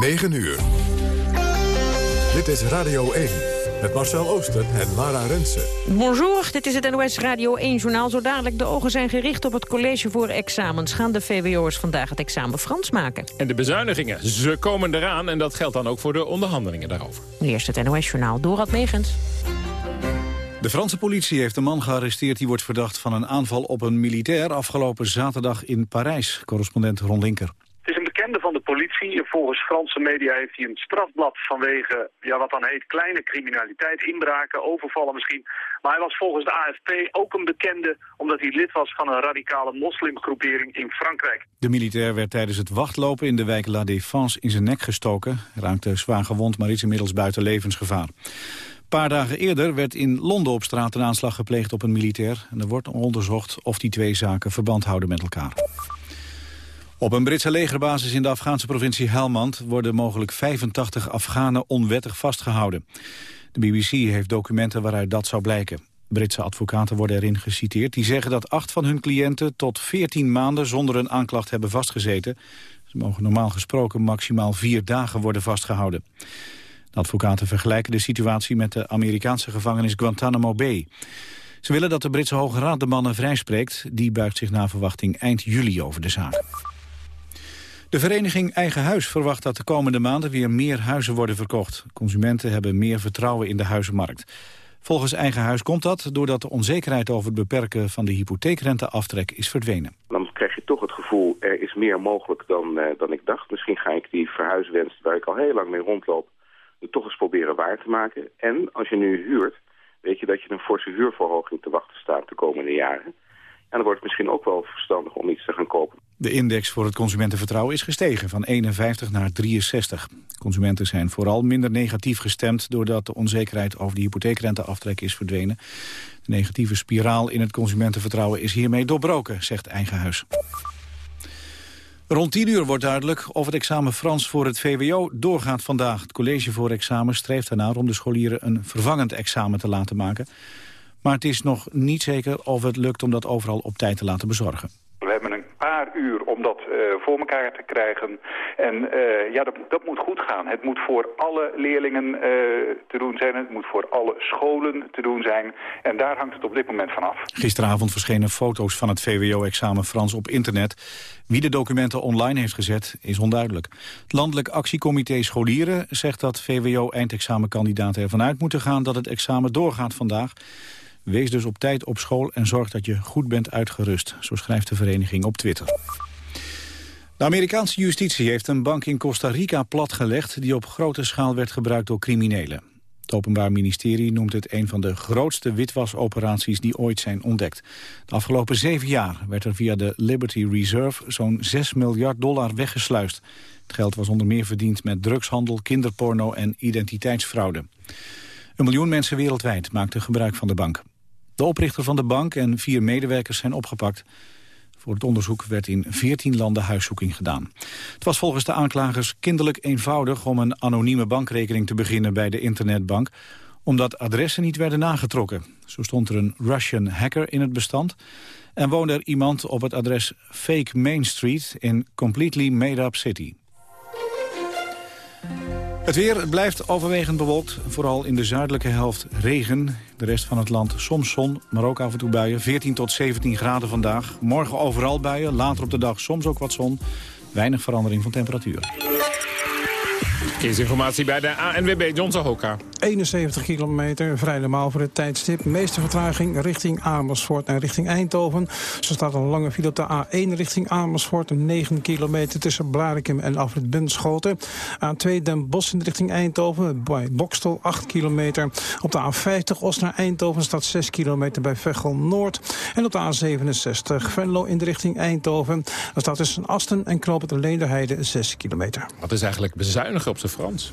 9 uur. Dit is Radio 1 met Marcel Ooster en Lara Rensen. Bonjour, dit is het NOS Radio 1-journaal. Zo dadelijk de ogen zijn gericht op het college voor examens. Gaan de VWO'ers vandaag het examen Frans maken? En de bezuinigingen, ze komen eraan. En dat geldt dan ook voor de onderhandelingen daarover. Nu eerst het NOS-journaal. Dorad Megens. De Franse politie heeft een man gearresteerd die wordt verdacht van een aanval op een militair afgelopen zaterdag in Parijs. Correspondent Ron Linker van de politie. Volgens Franse media heeft hij een strafblad vanwege ja, wat dan heet kleine criminaliteit, inbraken, overvallen misschien. Maar hij was volgens de AFP ook een bekende omdat hij lid was van een radicale moslimgroepering in Frankrijk. De militair werd tijdens het wachtlopen in de wijk La Défense in zijn nek gestoken. Raakte zwaar gewond, maar is inmiddels buiten levensgevaar. Een paar dagen eerder werd in Londen op straat een aanslag gepleegd op een militair. En er wordt onderzocht of die twee zaken verband houden met elkaar. Op een Britse legerbasis in de Afghaanse provincie Helmand... worden mogelijk 85 Afghanen onwettig vastgehouden. De BBC heeft documenten waaruit dat zou blijken. Britse advocaten worden erin geciteerd. Die zeggen dat acht van hun cliënten tot 14 maanden zonder een aanklacht hebben vastgezeten. Ze mogen normaal gesproken maximaal vier dagen worden vastgehouden. De advocaten vergelijken de situatie met de Amerikaanse gevangenis Guantanamo Bay. Ze willen dat de Britse Hoge Raad de mannen vrijspreekt. Die buigt zich na verwachting eind juli over de zaak. De vereniging Eigen Huis verwacht dat de komende maanden weer meer huizen worden verkocht. Consumenten hebben meer vertrouwen in de huizenmarkt. Volgens Eigen Huis komt dat doordat de onzekerheid over het beperken van de hypotheekrenteaftrek is verdwenen. Dan krijg je toch het gevoel, er is meer mogelijk dan, uh, dan ik dacht. Misschien ga ik die verhuiswens waar ik al heel lang mee rondloop, toch eens proberen waar te maken. En als je nu huurt, weet je dat je een forse huurverhoging te wachten staat de komende jaren. En dan wordt het misschien ook wel verstandig om iets te gaan kopen. De index voor het consumentenvertrouwen is gestegen van 51 naar 63. Consumenten zijn vooral minder negatief gestemd... doordat de onzekerheid over de hypotheekrenteaftrek is verdwenen. De negatieve spiraal in het consumentenvertrouwen is hiermee doorbroken, zegt Eigen Huis. Rond 10 uur wordt duidelijk of het examen Frans voor het VWO doorgaat vandaag. Het college voor examen streeft ernaar om de scholieren een vervangend examen te laten maken. Maar het is nog niet zeker of het lukt om dat overal op tijd te laten bezorgen. We hebben een paar uur om dat uh, voor elkaar te krijgen. En uh, ja, dat, dat, moet goed gaan. Het moet voor alle leerlingen uh, te doen zijn. Het moet voor alle scholen te doen zijn. En daar hangt het op dit moment van af. Gisteravond verschenen foto's van het VWO-examen Frans op internet. Wie de documenten online heeft gezet, is onduidelijk. Het Landelijk Actiecomité Scholieren zegt dat VWO-eindexamenkandidaten ervan uit moeten gaan... dat het examen doorgaat vandaag. Wees dus op tijd op school en zorg dat je goed bent uitgerust. Zo schrijft de vereniging op Twitter. De Amerikaanse justitie heeft een bank in Costa Rica platgelegd... die op grote schaal werd gebruikt door criminelen. Het Openbaar Ministerie noemt het een van de grootste witwasoperaties die ooit zijn ontdekt. De afgelopen zeven jaar werd er via de Liberty Reserve zo'n 6 miljard dollar weggesluist. Het geld was onder meer verdiend met drugshandel, kinderporno en identiteitsfraude. Een miljoen mensen wereldwijd maakten gebruik van de bank. De oprichter van de bank en vier medewerkers zijn opgepakt. Voor het onderzoek werd in 14 landen huiszoeking gedaan. Het was volgens de aanklagers kinderlijk eenvoudig om een anonieme bankrekening te beginnen bij de internetbank, omdat adressen niet werden nagetrokken. Zo stond er een Russian hacker in het bestand en woonde er iemand op het adres Fake Main Street in Completely Made Up City. Het weer blijft overwegend bewolkt. Vooral in de zuidelijke helft regen. De rest van het land soms zon, maar ook af en toe buien. 14 tot 17 graden vandaag. Morgen overal buien, later op de dag soms ook wat zon. Weinig verandering van temperatuur. Verkeersinformatie bij de ANWB John Hoka. 71 kilometer, vrij normaal voor het tijdstip. Meeste vertraging richting Amersfoort en richting Eindhoven. Zo staat een lange file op de A1 richting Amersfoort. 9 kilometer tussen Blarikum en Afrit Bunschoten. A2 Den Bosch in richting Eindhoven bij Bokstel 8 kilometer. Op de A50 Os naar Eindhoven staat 6 kilometer bij Veghel Noord. En op de A67 Venlo in de richting Eindhoven. Daar staat tussen Asten en Knoop de Leenderheide 6 kilometer. Wat is eigenlijk bezuinigen op zijn Frans?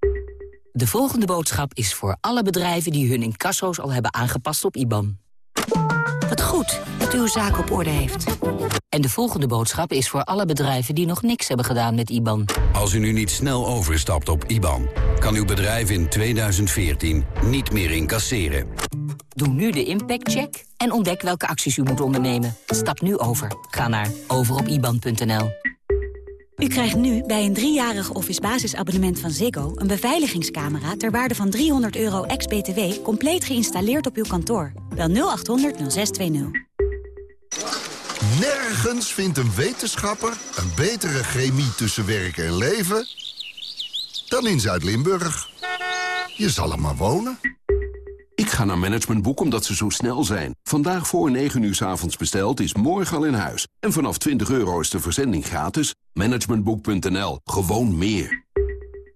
De volgende boodschap is voor alle bedrijven die hun incasso's al hebben aangepast op IBAN. Wat goed dat u uw zaak op orde heeft. En de volgende boodschap is voor alle bedrijven die nog niks hebben gedaan met IBAN. Als u nu niet snel overstapt op IBAN, kan uw bedrijf in 2014 niet meer incasseren. Doe nu de impactcheck en ontdek welke acties u moet ondernemen. Stap nu over. Ga naar overopiban.nl. U krijgt nu bij een driejarig office basisabonnement van Ziggo... een beveiligingscamera ter waarde van 300 euro ex-BTW... compleet geïnstalleerd op uw kantoor. Bel 0800 0620. Nergens vindt een wetenschapper een betere chemie tussen werk en leven... dan in Zuid-Limburg. Je zal er maar wonen. Ga naar Managementboek omdat ze zo snel zijn. Vandaag voor 9 uur s avonds besteld is morgen al in huis. En vanaf 20 euro is de verzending gratis. Managementboek.nl. Gewoon meer.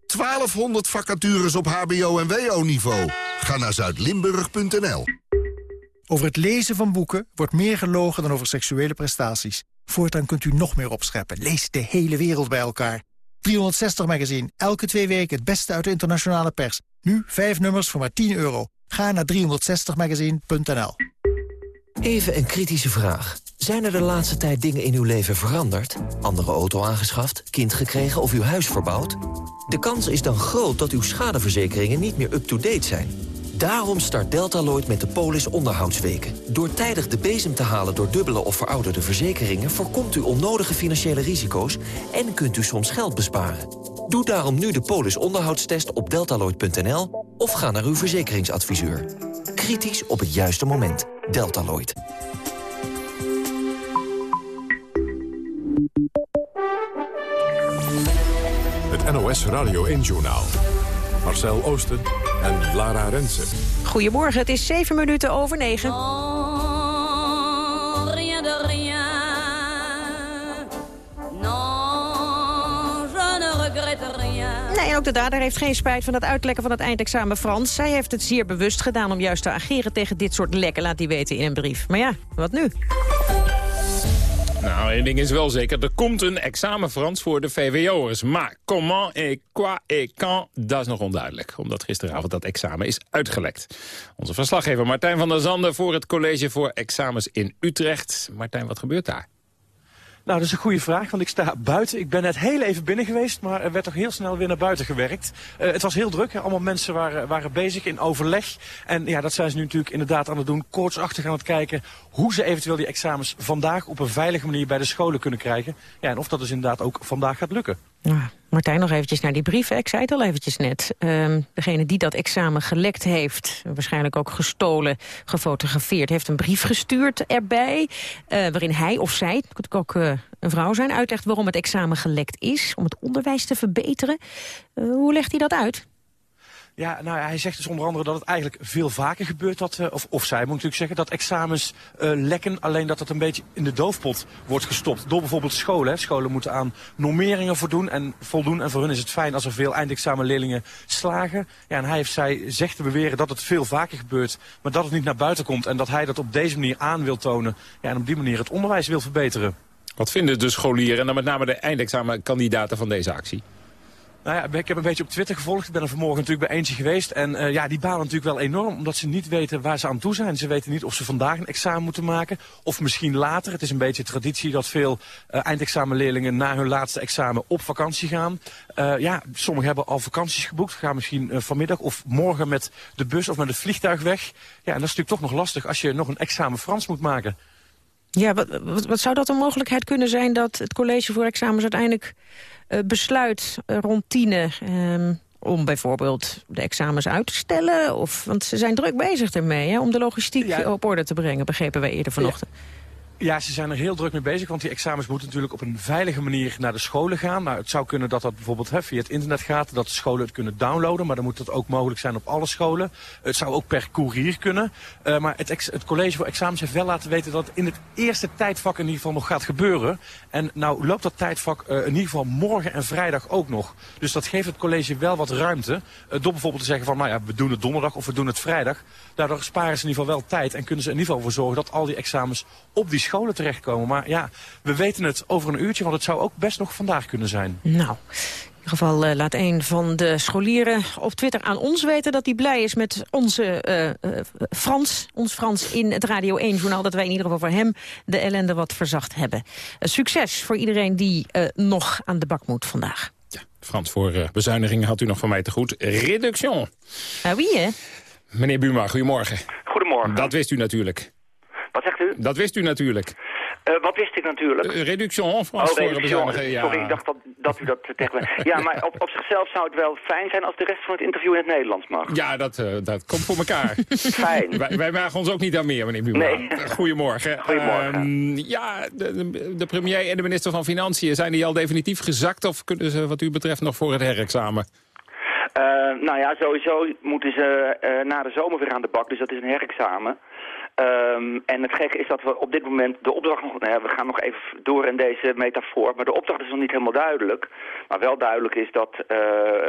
1200 vacatures op hbo- en wo-niveau. Ga naar zuidlimburg.nl. Over het lezen van boeken wordt meer gelogen dan over seksuele prestaties. Voortaan kunt u nog meer opscheppen. Lees de hele wereld bij elkaar. 360 Magazine. Elke twee weken het beste uit de internationale pers. Nu vijf nummers voor maar 10 euro. Ga naar 360magazine.nl. Even een kritische vraag. Zijn er de laatste tijd dingen in uw leven veranderd? Andere auto aangeschaft, kind gekregen of uw huis verbouwd? De kans is dan groot dat uw schadeverzekeringen niet meer up-to-date zijn. Daarom start Deltaloid met de Polis onderhoudsweken. Door tijdig de bezem te halen door dubbele of verouderde verzekeringen... voorkomt u onnodige financiële risico's en kunt u soms geld besparen. Doe daarom nu de Polis onderhoudstest op deltaloid.nl of ga naar uw verzekeringsadviseur. Kritisch op het juiste moment. Deltaloid. Het NOS Radio 1 Journaal. Marcel Oosten en Lara Rensen. Goedemorgen, het is 7 minuten over 9. Nee, en ook de dader heeft geen spijt van het uitlekken van het eindexamen Frans. Zij heeft het zeer bewust gedaan om juist te ageren tegen dit soort lekken, laat hij weten in een brief. Maar ja, wat nu? Nou, één ding is wel zeker. Er komt een examen Frans voor de VWO'ers. Maar comment et quoi et quand, dat is nog onduidelijk. Omdat gisteravond dat examen is uitgelekt. Onze verslaggever Martijn van der Zanden voor het College voor Examens in Utrecht. Martijn, wat gebeurt daar? Nou, dat is een goede vraag, want ik sta buiten. Ik ben net heel even binnen geweest, maar er werd toch heel snel weer naar buiten gewerkt. Uh, het was heel druk, allemaal mensen waren, waren bezig in overleg. En ja, dat zijn ze nu natuurlijk inderdaad aan het doen. Koortsachtig aan het kijken hoe ze eventueel die examens vandaag op een veilige manier bij de scholen kunnen krijgen. Ja, en of dat dus inderdaad ook vandaag gaat lukken. Ja, Martijn, nog eventjes naar die brieven. Ik zei het al eventjes net. Uh, degene die dat examen gelekt heeft, waarschijnlijk ook gestolen, gefotografeerd... heeft een brief gestuurd erbij, uh, waarin hij of zij, het kan ook uh, een vrouw zijn... uitlegt waarom het examen gelekt is, om het onderwijs te verbeteren. hoe legt hij dat uit? Ja, nou, hij zegt dus onder andere dat het eigenlijk veel vaker gebeurt, dat, uh, of, of zij moet natuurlijk zeggen, dat examens uh, lekken. Alleen dat het een beetje in de doofpot wordt gestopt door bijvoorbeeld scholen. Scholen moeten aan normeringen voldoen en, voldoen. En voor hun is het fijn als er veel eindexamenleerlingen slagen. Ja, en hij heeft zij zegt te beweren dat het veel vaker gebeurt, maar dat het niet naar buiten komt. En dat hij dat op deze manier aan wil tonen. Ja, en op die manier het onderwijs wil verbeteren. Wat vinden de scholieren en dan met name de eindexamenkandidaten van deze actie? Nou ja, ik heb een beetje op Twitter gevolgd. Ik ben er vanmorgen natuurlijk bij eentje geweest. En uh, ja, die balen natuurlijk wel enorm, omdat ze niet weten waar ze aan toe zijn. Ze weten niet of ze vandaag een examen moeten maken, of misschien later. Het is een beetje traditie dat veel uh, eindexamenleerlingen na hun laatste examen op vakantie gaan. Uh, ja, sommigen hebben al vakanties geboekt, gaan misschien vanmiddag of morgen met de bus of met het vliegtuig weg. Ja, en dat is natuurlijk toch nog lastig als je nog een examen Frans moet maken. Ja, wat, wat, zou dat een mogelijkheid kunnen zijn dat het college voor examens uiteindelijk besluit uh, rond tienen... Um, om bijvoorbeeld de examens uit te stellen? Of, want ze zijn druk bezig ermee, hè, om de logistiek ja. op orde te brengen, begrepen wij eerder vanochtend. Ja. Ja, ze zijn er heel druk mee bezig, want die examens moeten natuurlijk op een veilige manier naar de scholen gaan. Nou, het zou kunnen dat dat bijvoorbeeld via het internet gaat, dat de scholen het kunnen downloaden, maar dan moet dat ook mogelijk zijn op alle scholen. Het zou ook per courier kunnen. Uh, maar het, het college voor examens heeft wel laten weten dat het in het eerste tijdvak in ieder geval nog gaat gebeuren. En nou loopt dat tijdvak uh, in ieder geval morgen en vrijdag ook nog. Dus dat geeft het college wel wat ruimte. Uh, door bijvoorbeeld te zeggen van, nou ja, we doen het donderdag of we doen het vrijdag. Daardoor sparen ze in ieder geval wel tijd en kunnen ze in ieder geval voor zorgen dat al die examens op die scholen terechtkomen. Maar ja, we weten het over een uurtje, want het zou ook best nog vandaag kunnen zijn. Nou, in ieder geval uh, laat een van de scholieren op Twitter aan ons weten... dat hij blij is met onze uh, uh, Frans, ons Frans in het Radio 1-journaal... dat wij in ieder geval voor hem de ellende wat verzacht hebben. succes voor iedereen die nog aan de bak moet vandaag. Ja, Frans, voor bezuinigingen had u nog van mij te goed. Reduction. Ah, wie, hè? Meneer Buma, goedemorgen. Goedemorgen. Dat wist u natuurlijk. Wat zegt u? Dat wist u natuurlijk. Uh, wat wist ik natuurlijk? Uh, reduction en Frans oh, reduction. Ja. Sorry, ik dacht dat, dat u dat tegen. Ja, maar op, op zichzelf zou het wel fijn zijn als de rest van het interview in het Nederlands mag. Ja, dat, uh, dat komt voor elkaar. fijn. wij, wij wagen ons ook niet aan meer, meneer Buma. Nee. Goedemorgen. Goedemorgen. ja, de, de, premier en de minister van Financiën, zijn die al definitief gezakt... of kunnen ze wat u betreft nog voor het herexamen? nou ja, sowieso moeten ze na de zomer weer aan de bak, dus dat is een herexamen. Um, en het gekke is dat we op dit moment de opdracht nog... Nou ja, we gaan nog even door in deze metafoor, maar de opdracht is nog niet helemaal duidelijk. Maar wel duidelijk is dat uh,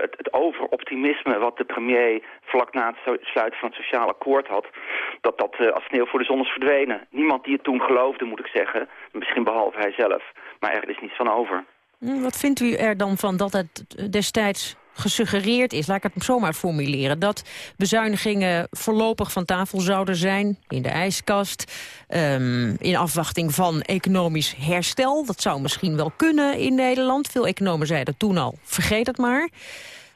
het, overoptimisme wat de premier vlak na het sluiten van het sociaal akkoord had... dat dat uh, als sneeuw voor de zon is verdwenen. Niemand die het toen geloofde, moet ik zeggen. Misschien behalve hij zelf. Maar er is niets van over. Wat vindt u er dan van dat het destijds gesuggereerd is, laat ik het zomaar formuleren... dat bezuinigingen voorlopig van tafel zouden zijn in de ijskast... Um, in afwachting van economisch herstel. Dat zou misschien wel kunnen in Nederland. Veel economen zeiden toen al, vergeet het maar.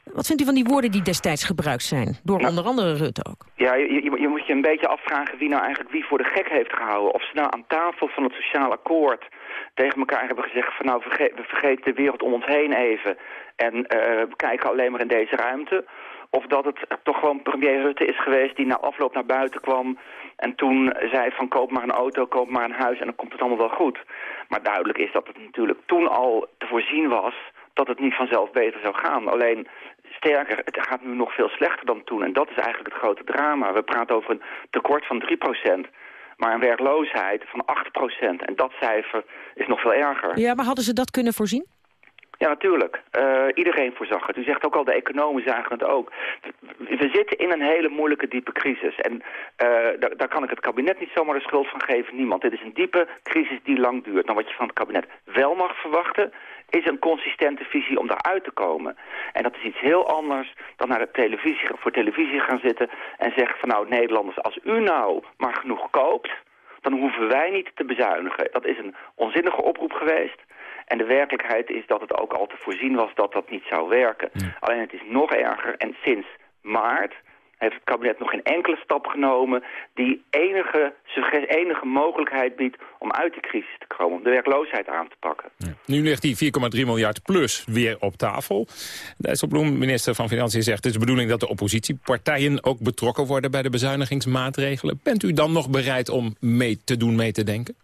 Wat vindt u van die woorden die destijds gebruikt zijn? Door nou, onder andere Rutte ook. Ja, je, je, je, moet je een beetje afvragen wie nou eigenlijk wie voor de gek heeft gehouden. Of ze nou aan tafel van het sociaal akkoord tegen elkaar hebben gezegd van nou we vergeten de wereld om ons heen even. En uh, kijken alleen maar in deze ruimte. Of dat het toch gewoon premier Rutte is geweest die na afloop naar buiten kwam... en toen zei van koop maar een auto, koop maar een huis en dan komt het allemaal wel goed. Maar duidelijk is dat het natuurlijk toen al te voorzien was dat het niet vanzelf beter zou gaan. Alleen sterker, het gaat nu nog veel slechter dan toen. En dat is eigenlijk het grote drama. We praten over een tekort van 3 maar een werkloosheid van 8% En dat cijfer is nog veel erger. Ja, maar hadden ze dat kunnen voorzien? Ja, natuurlijk. Uh, iedereen voorzag het. U zegt ook al, de economen zagen het ook. We zitten in een hele moeilijke, diepe crisis. En uh, daar, daar, kan ik het kabinet niet zomaar de schuld van geven. Niemand. Dit is een diepe crisis die lang duurt. Nou, wat je van het kabinet wel mag verwachten is een consistente visie om daaruit te komen. En dat is iets heel anders dan naar de televisie, voor televisie gaan zitten en zeggen van nou Nederlanders, als u nou maar genoeg koopt, dan hoeven wij niet te bezuinigen. Dat is een onzinnige oproep geweest. En de werkelijkheid is dat het ook al te voorzien was dat dat niet zou werken. Alleen het is nog erger en sinds maart heeft het kabinet nog geen enkele stap genomen... die enige, enige mogelijkheid biedt om uit de crisis te komen... om de werkloosheid aan te pakken. Ja. Nu ligt die 4,3 miljard plus weer op tafel. Dijsselbloem, minister van Financiën, zegt... het is de bedoeling dat de oppositiepartijen ook betrokken worden... bij de bezuinigingsmaatregelen. Bent u dan nog bereid om mee te doen, mee te denken?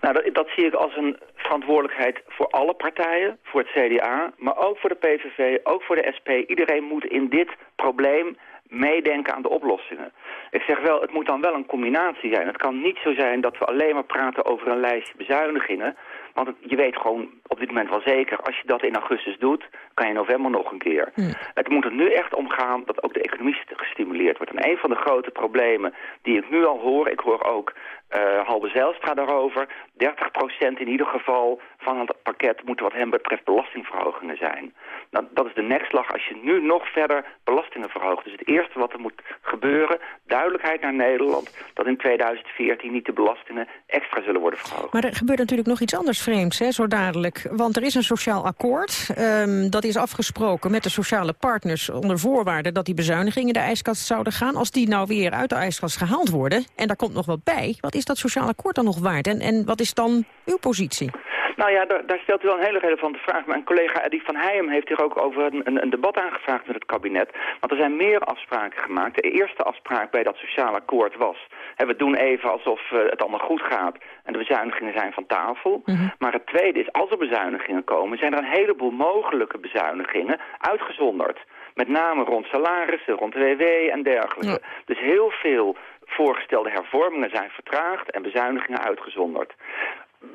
Nou, dat, dat zie ik als een verantwoordelijkheid voor alle partijen, voor het CDA, maar ook voor de PVV, ook voor de SP. Iedereen moet in dit probleem meedenken aan de oplossingen. Ik zeg wel, het moet dan wel een combinatie zijn. Het kan niet zo zijn dat we alleen maar praten over een lijstje bezuinigingen. Want het, je weet gewoon op dit moment wel zeker, als je dat in augustus doet, kan je in november nog een keer. Hm. Het moet er nu echt om gaan dat ook de economie gestimuleerd wordt. En een van de grote problemen die ik nu al hoor, ik hoor ook uh, Halbe Zijlstra daarover, 30% in ieder geval van het pakket moeten wat hem betreft belastingverhogingen zijn. Nou, dat is de nekslag als je nu nog verder belastingen verhoogt. Dus het eerste wat er moet gebeuren, duidelijkheid naar Nederland... dat in 2014 niet de belastingen extra zullen worden verhoogd. Maar er gebeurt natuurlijk nog iets anders vreemds, hè, zo dadelijk. Want er is een sociaal akkoord. Um, dat is afgesproken met de sociale partners onder voorwaarde... dat die bezuinigingen in de ijskast zouden gaan. Als die nou weer uit de ijskast gehaald worden... en daar komt nog wat bij, wat is dat sociaal akkoord dan nog waard? En, en wat is dan uw positie? Nou ja, daar, daar, stelt u wel een hele relevante vraag. Mijn collega Eddie van Heijem heeft hier ook over een, een, debat aangevraagd met het kabinet. Want er zijn meer afspraken gemaakt. De eerste afspraak bij dat sociaal akkoord was... Hè, we doen even alsof uh, het allemaal goed gaat en de bezuinigingen zijn van tafel. Mhm. Maar het tweede is, als er bezuinigingen komen... zijn er een heleboel mogelijke bezuinigingen uitgezonderd. Met name rond salarissen, rond WW en dergelijke. Dus heel veel voorgestelde hervormingen zijn vertraagd en bezuinigingen uitgezonderd.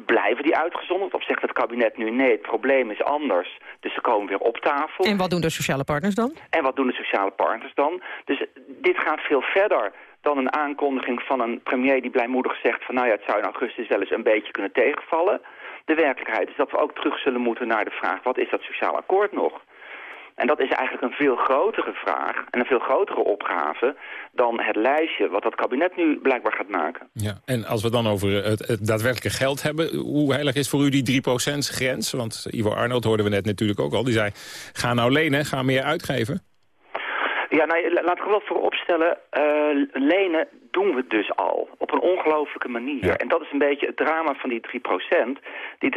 Blijven die uitgezonderd of zegt het kabinet nu nee, het probleem is anders, dus ze komen weer op tafel. En wat doen de sociale partners dan? En wat doen de sociale partners dan? Dus dit gaat veel verder dan een aankondiging van een premier die blijmoedig zegt van nou ja, het zou in augustus wel eens een beetje kunnen tegenvallen. De werkelijkheid is dat we ook terug zullen moeten naar de vraag wat is dat sociaal akkoord nog? En dat is eigenlijk een veel grotere vraag en een veel grotere opgave dan het lijstje wat dat kabinet nu blijkbaar gaat maken. Ja, en als we dan over het, het daadwerkelijke geld hebben, hoe heilig is voor u die 3% grens? Want Ivo Arnold hoorden we net natuurlijk ook al, die zei ga nou lenen, ga meer uitgeven. Ja, nou, laat ik wel vooropstellen, uh, lenen doen we dus al. Op een ongelofelijke manier. En dat is een beetje het drama van die 3%. Die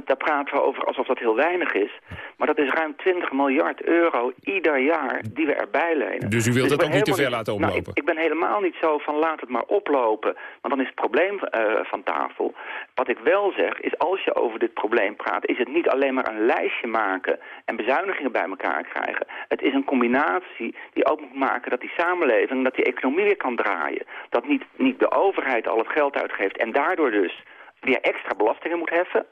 3%, daar praten we over alsof dat heel weinig is. Maar dat is ruim 20 miljard euro ieder jaar die we erbij lenen. Dus u wilt dus dat ook niet te ver laten nou, oplopen? ik, ik, ben helemaal niet zo van laat het maar oplopen. Want dan is het probleem uh, van tafel. Wat ik wel zeg is als je over dit probleem praat... is het niet alleen maar een lijstje maken en bezuinigingen bij elkaar krijgen. Het is een combinatie die ook moet maken dat die samenleving... dat die economie weer kan draaien dat niet, niet de overheid al het geld uitgeeft en daardoor dus weer extra belastingen moet heffen,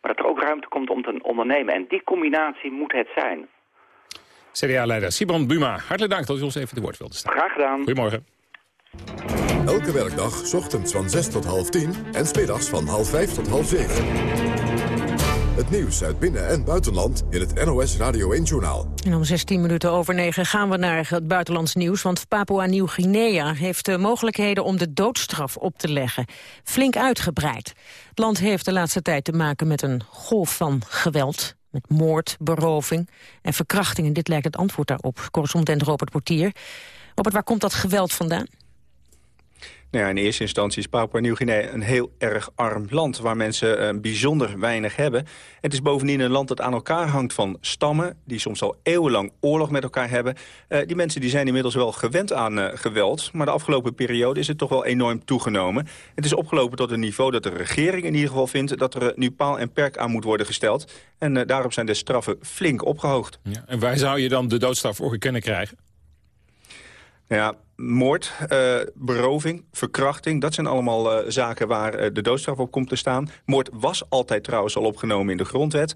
maar dat er ook ruimte komt om te ondernemen. En die combinatie moet het zijn. CDA-leider Simon Buma, hartelijk dank dat u ons even te woord wilde staan. Graag gedaan. Goedemorgen. Elke werkdag, ochtends van 6 tot half 10 en smiddags van half 5 tot half 7. Het nieuws uit binnen- en buitenland in het NOS Radio 1-journaal. En om 16 minuten over 9 gaan we naar het buitenlands nieuws... want Papua-Nieuw-Guinea heeft de mogelijkheden om de doodstraf op te leggen. Flink uitgebreid. Het land heeft de laatste tijd te maken met een golf van geweld... met moord, beroving en verkrachting. En dit lijkt het antwoord daarop. Correspondent Robert Portier. Robert, waar komt dat geweld vandaan? Nou ja, in eerste instantie is Papua-Nieuw-Guinea een heel erg arm land... waar mensen uh, bijzonder weinig hebben. Het is bovendien een land dat aan elkaar hangt van stammen... die soms al eeuwenlang oorlog met elkaar hebben. Uh, die mensen die zijn inmiddels wel gewend aan uh, geweld... maar de afgelopen periode is het toch wel enorm toegenomen. Het is opgelopen tot een niveau dat de regering in ieder geval vindt... dat er nu paal en perk aan moet worden gesteld. En daarop zijn de straffen flink opgehoogd. Ja, en waar zou je dan de doodstraf voor kunnen krijgen? Ja, moord, uh, beroving, verkrachting... dat zijn allemaal uh, zaken waar uh, de doodstraf op komt te staan. Moord was altijd trouwens al opgenomen in de grondwet.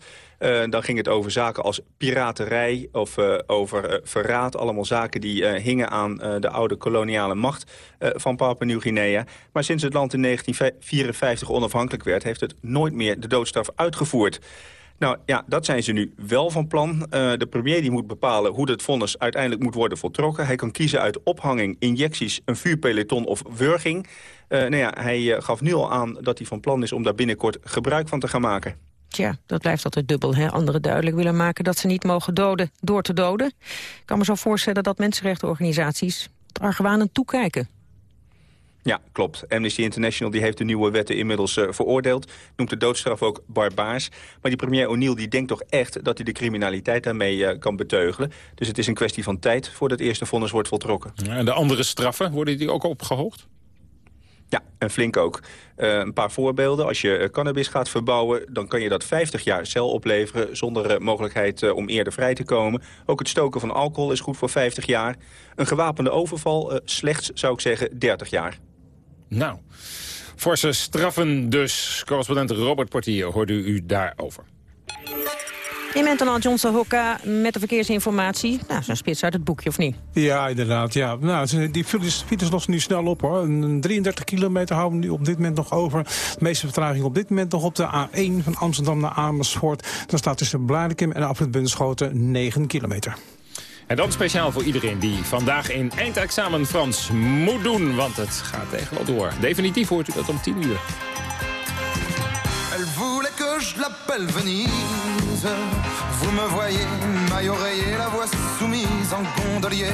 dan ging het over zaken als piraterij of over verraad. Allemaal zaken die hingen aan de oude koloniale macht van Papua-Nieuw-Guinea. Maar sinds het land in 1954 onafhankelijk werd... heeft het nooit meer de doodstraf uitgevoerd. Nou ja, dat zijn ze nu wel van plan. Uh, de premier die moet bepalen hoe het vonnis uiteindelijk moet worden voltrokken. Hij kan kiezen uit ophanging, injecties, een vuurpeloton of wurging. Uh, nou ja, hij uh, gaf nu al aan dat hij van plan is om daar binnenkort gebruik van te gaan maken. Tja, dat blijft altijd dubbel. Hè? Anderen duidelijk willen maken dat ze niet mogen doden door te doden. Ik kan me zo voorstellen dat mensenrechtenorganisaties het argwanend toekijken. Ja, klopt. Amnesty International die heeft de nieuwe wetten inmiddels uh, veroordeeld. Noemt de doodstraf ook barbaars. Maar die premier O'Neill die denkt toch echt dat hij de criminaliteit daarmee uh, kan beteugelen. Dus het is een kwestie van tijd voordat het eerste vonnis wordt voltrokken. Ja, en de andere straffen, worden die ook opgehoogd? Ja, en flink ook. Uh, een paar voorbeelden. Als je cannabis gaat verbouwen, dan kan je dat 50 jaar cel opleveren... zonder mogelijkheid uh, om eerder vrij te komen. Ook het stoken van alcohol is goed voor 50 jaar. Een gewapende overval, slechts, zou ik zeggen, 30 jaar. Nou, forse straffen dus. Correspondent Robert Portier hoorde u daarover. In Mentenal Johnson Hokka met de verkeersinformatie. Nou, zo'n spits uit het boekje, of niet? Ja, inderdaad. Ja. Nou, die files, files lossen nu snel op, hoor. Een 33 kilometer houden we nu op dit moment nog over. De meeste vertraging op dit moment nog op de A1 van Amsterdam naar Amersfoort. Dan staat tussen Blarikum en Afrit Bunschoten 9 kilometer. En dan speciaal voor iedereen die vandaag in eindexamen Frans moet doen. Want het gaat echt wel door. Definitief hoort u dat om 10 uur. Elle voulait que je l'appelle Venise. Vous me voyez, maille oreiller, la voix soumise en gondolier.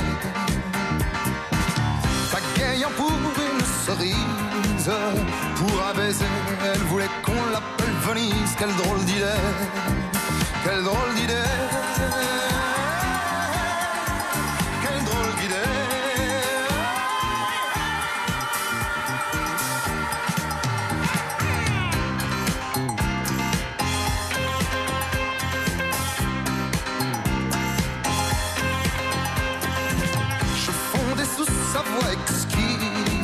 Pagayant pour une cerise. Pour un baiser, elle voulait qu'on l'appelle Venise. Quelle drôle d'idée, quelle drôle d'idée.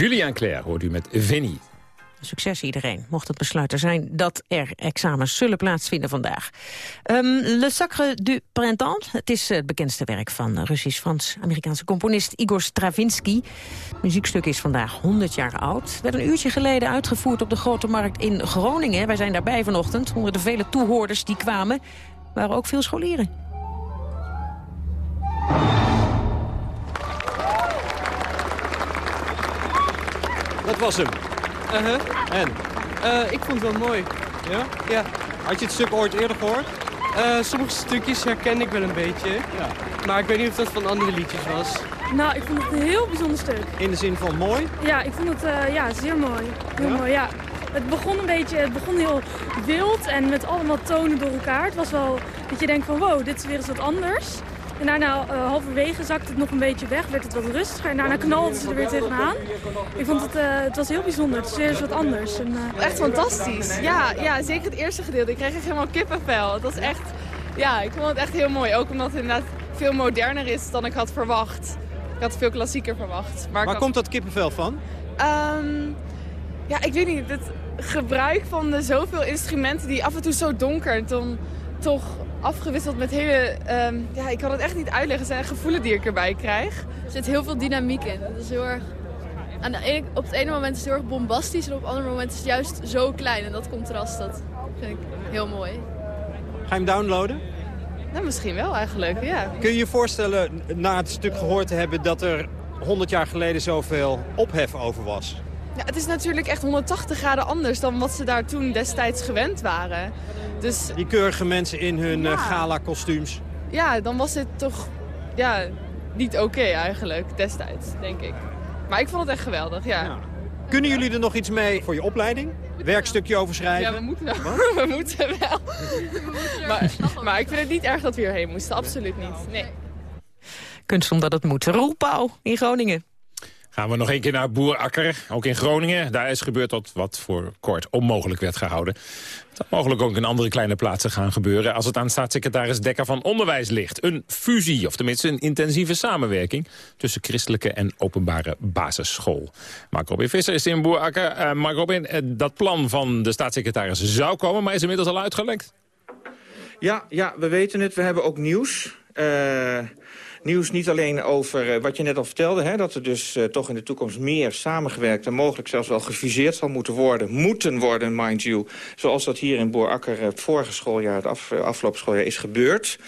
Julian Claire hoort u met Vinnie. Succes iedereen, mocht het besluit er zijn dat er examens zullen plaatsvinden vandaag. Ehm, Le Sacre du Printemps, het is het bekendste werk van Russisch-Frans-Amerikaanse componist Igor Stravinsky. Het muziekstuk is vandaag 100 jaar oud. Het werd een uurtje geleden uitgevoerd op de Grote Markt in Groningen. Wij zijn daarbij vanochtend. Onder de vele toehoorders die kwamen, waren ook veel scholieren. Dat was hem. En? Eh, ik vond het wel mooi. Ja? Ja. Had je het stuk ooit eerder gehoord? Eh, sommige stukjes herken ik wel een beetje. Ja. Maar ik weet niet of dat van andere liedjes was. Nou, ik vond het een heel bijzonder stuk. In de zin van mooi? Ja, ik vond het eh, ja, zeer mooi. Heel Ja? mooi, ja. Het begon een beetje, het begon heel wild en met allemaal tonen door elkaar. Het was wel dat je denkt van wow, dit is weer eens wat anders. En daarna eh, halverwege zakte het nog een beetje weg, werd het wat rustiger. En daarna knalden ze er weer tegenaan. Ik vond het, eh, het was heel bijzonder. Het is weer eens wat anders. En, eh, Echt fantastisch. Ja, ja, zeker het eerste gedeelte. Ik kreeg echt helemaal kippenvel. Het was echt, ja, ik vond het echt heel mooi. Ook omdat het inderdaad veel moderner is dan ik had verwacht. Ik had veel klassieker verwacht. Maar Waar had- komt dat kippenvel van? Ehm, ja, ik weet niet. Het gebruik van de zoveel instrumenten die af en toe zo donker en dan toch afgewisseld met hele... ehm, ja, ik kan het echt niet uitleggen. Het zijn gevoelens die ik erbij krijg. Er zit heel veel dynamiek in. Het is heel erg... Aan de ene, op het ene moment is het heel erg bombastisch en op het andere moment is het juist zo klein. En dat contrast, dat vind ik heel mooi. Ga je hem downloaden? Nou, misschien wel eigenlijk, ja. Kun je je voorstellen, na het stuk gehoord te hebben... dat er 100 jaar geleden zoveel ophef over was? Ja, het is natuurlijk echt 180 graden anders dan wat ze daar toen destijds gewend waren. Dus Die keurige mensen in hun Ja. eh, gala-kostuums. ja, dan was dit toch ja, niet oké eigenlijk destijds, denk ik. Maar ik vond het echt geweldig, ja. Kunnen jullie er nog iets mee voor je opleiding? Werkstukje over schrijven? Ja, we moeten wel. we moeten wel. maar, maar ik vind het niet erg dat we hierheen moesten, absoluut niet. Nee. Kunst omdat het moet. Roel Pauw in Groningen. Gaan we nog een keer naar Boerakker, ook in Groningen. Daar is gebeurd dat wat voor kort onmogelijk werd gehouden. Had mogelijk ook in andere kleine plaatsen gaan gebeuren... als het aan staatssecretaris Dekker van Onderwijs ligt. Een fusie, of tenminste een intensieve samenwerking... tussen christelijke en openbare basisschool. Mark Robin Visser is in Boerakker. Uh, Mark Robin, uh, dat plan van de staatssecretaris zou komen... maar is inmiddels al uitgelekt? Ja, ja we weten het. We hebben ook nieuws. Uh, nieuws niet alleen over uh, wat je net al vertelde... Hè, dat er dus uh, toch in de toekomst meer samengewerkt... en mogelijk zelfs wel gefuseerd zal moeten worden. Moeten worden, mind you. Zoals dat hier in Boerakker het vorige schooljaar... het af, afgelopen schooljaar is gebeurd.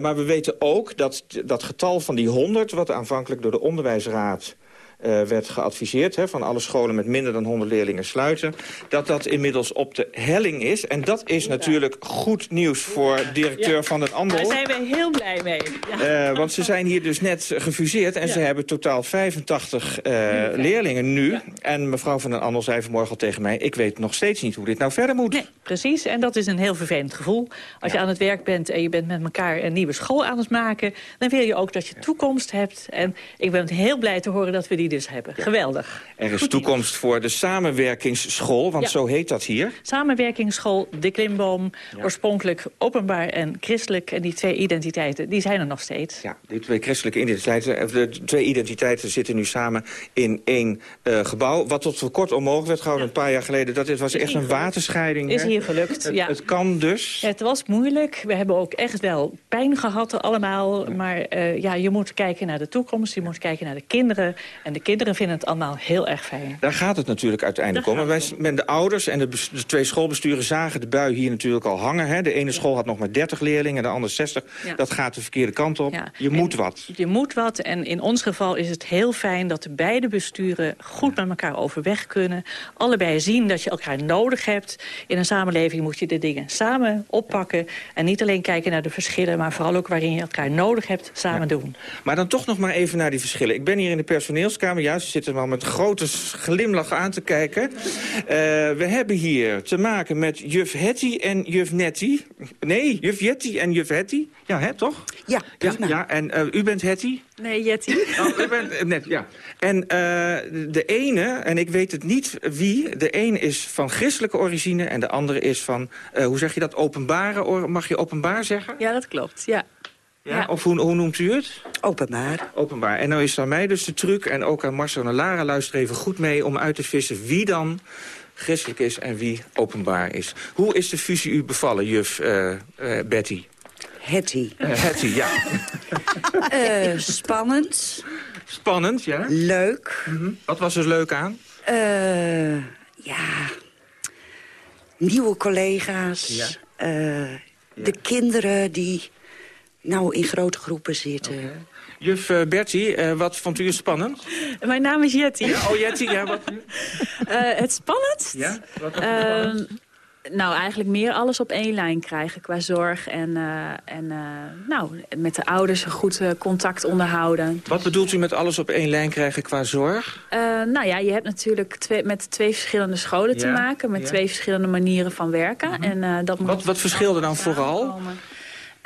maar we weten ook dat dat getal van die 100... wat aanvankelijk door de onderwijsraad uh, werd geadviseerd... Hè, van alle scholen met minder dan 100 leerlingen sluiten... dat dat inmiddels op de helling is. En dat is natuurlijk goed nieuws voor directeur ja. van het Andel. Daar zijn we heel blij mee. Ja. Uh, want ze zijn hier dus net gefuseerd... en ze hebben totaal 85 uh, leerlingen nu. En mevrouw van den Andel zei vanmorgen al tegen mij... ik weet nog steeds niet hoe dit nou verder moet. Nee, precies, en dat is een heel vervelend gevoel. Als je aan het werk bent en je bent met elkaar een nieuwe school aan het maken... dan wil je ook dat je toekomst hebt. En ik ben heel blij te horen dat we die dus hebben. Ja. Geweldig. Er is Goed toekomst nieuws. voor de samenwerkingsschool, want ja. zo heet dat hier. Samenwerkingsschool De Klimboom, ja. oorspronkelijk openbaar en christelijk. En die twee identiteiten, die zijn er nog steeds. Ja, die twee christelijke identiteiten, de twee identiteiten zitten nu samen in één uh, gebouw. Wat tot voor kort onmogelijk werd gehouden, een paar jaar geleden. Dat was is echt een waterscheiding. Is hier gelukt, het, ja. Het kan dus. Het was moeilijk. We hebben ook echt wel pijn gehad allemaal. Maar uh, ja, je moet kijken naar de toekomst. Je moet kijken naar de kinderen. En de kinderen vinden het allemaal heel erg fijn. Daar gaat het natuurlijk uiteindelijk om. En wij, met de ouders en de, de, twee schoolbesturen zagen de bui hier natuurlijk al hangen. Hè. De ene school had nog maar 30 leerlingen, de andere 60. Ja. Dat gaat de verkeerde kant op. Je moet en wat. Je moet wat. En in ons geval is het heel fijn dat de beide besturen goed met elkaar overweg kunnen. Allebei zien dat je elkaar nodig hebt. In een samenleving moet je de dingen samen oppakken. En niet alleen kijken naar de verschillen, maar vooral ook waarin je elkaar nodig hebt, samen doen. Maar dan toch nog maar even naar die verschillen. Ik ben hier in de personeelskamer, juist, ze zitten wel met een grote glimlach aan te kijken. Uh, we hebben hier te maken met juf Hetty en juf Netty. Nee, juf Jetty en juf Hetty. Ja, hè, toch? Ja, ja, ja En uh, u bent Hetty? Nee, Jetty. Oh, u bent net, ja. En uh, de ene, en ik weet het niet wie... de een is van christelijke origine en de andere is van... hoe zeg je dat, openbare? Mag je openbaar zeggen? Ja, dat klopt, ja. Ja, ja. Of hoe, hoe, noemt u het? Openbaar. Openbaar. En nou is aan mij dus de truc, en ook aan Marcel en Lara luister even goed mee... om uit te vissen wie dan christelijk is en wie openbaar is. Hoe is de fusie u bevallen, juf uh, uh, Betty? Hetty. Uh, Hetty, ja. spannend. Spannend, ja. Leuk. Mm -hmm. Wat was er leuk aan? ja, nieuwe collega's. Ja. Ja. De kinderen die nou in grote groepen zitten. Okay. Juf uh, Bertie, uh, wat vond u spannend? Mijn naam is Jetty. Ja, oh, Jetty, ja, wat uh, Het spannendst? Ja, wat was spannend? Nou, eigenlijk meer alles op één lijn krijgen qua zorg. En, en nou, met de ouders een goed contact onderhouden. Wat bedoelt u met alles op één lijn krijgen qua zorg? nou ja, je hebt natuurlijk twee, met twee verschillende scholen ja, te maken. Met ja. twee verschillende manieren van werken. Mm -hmm. en, dat wat, wat verschilde dan vooral? Komen.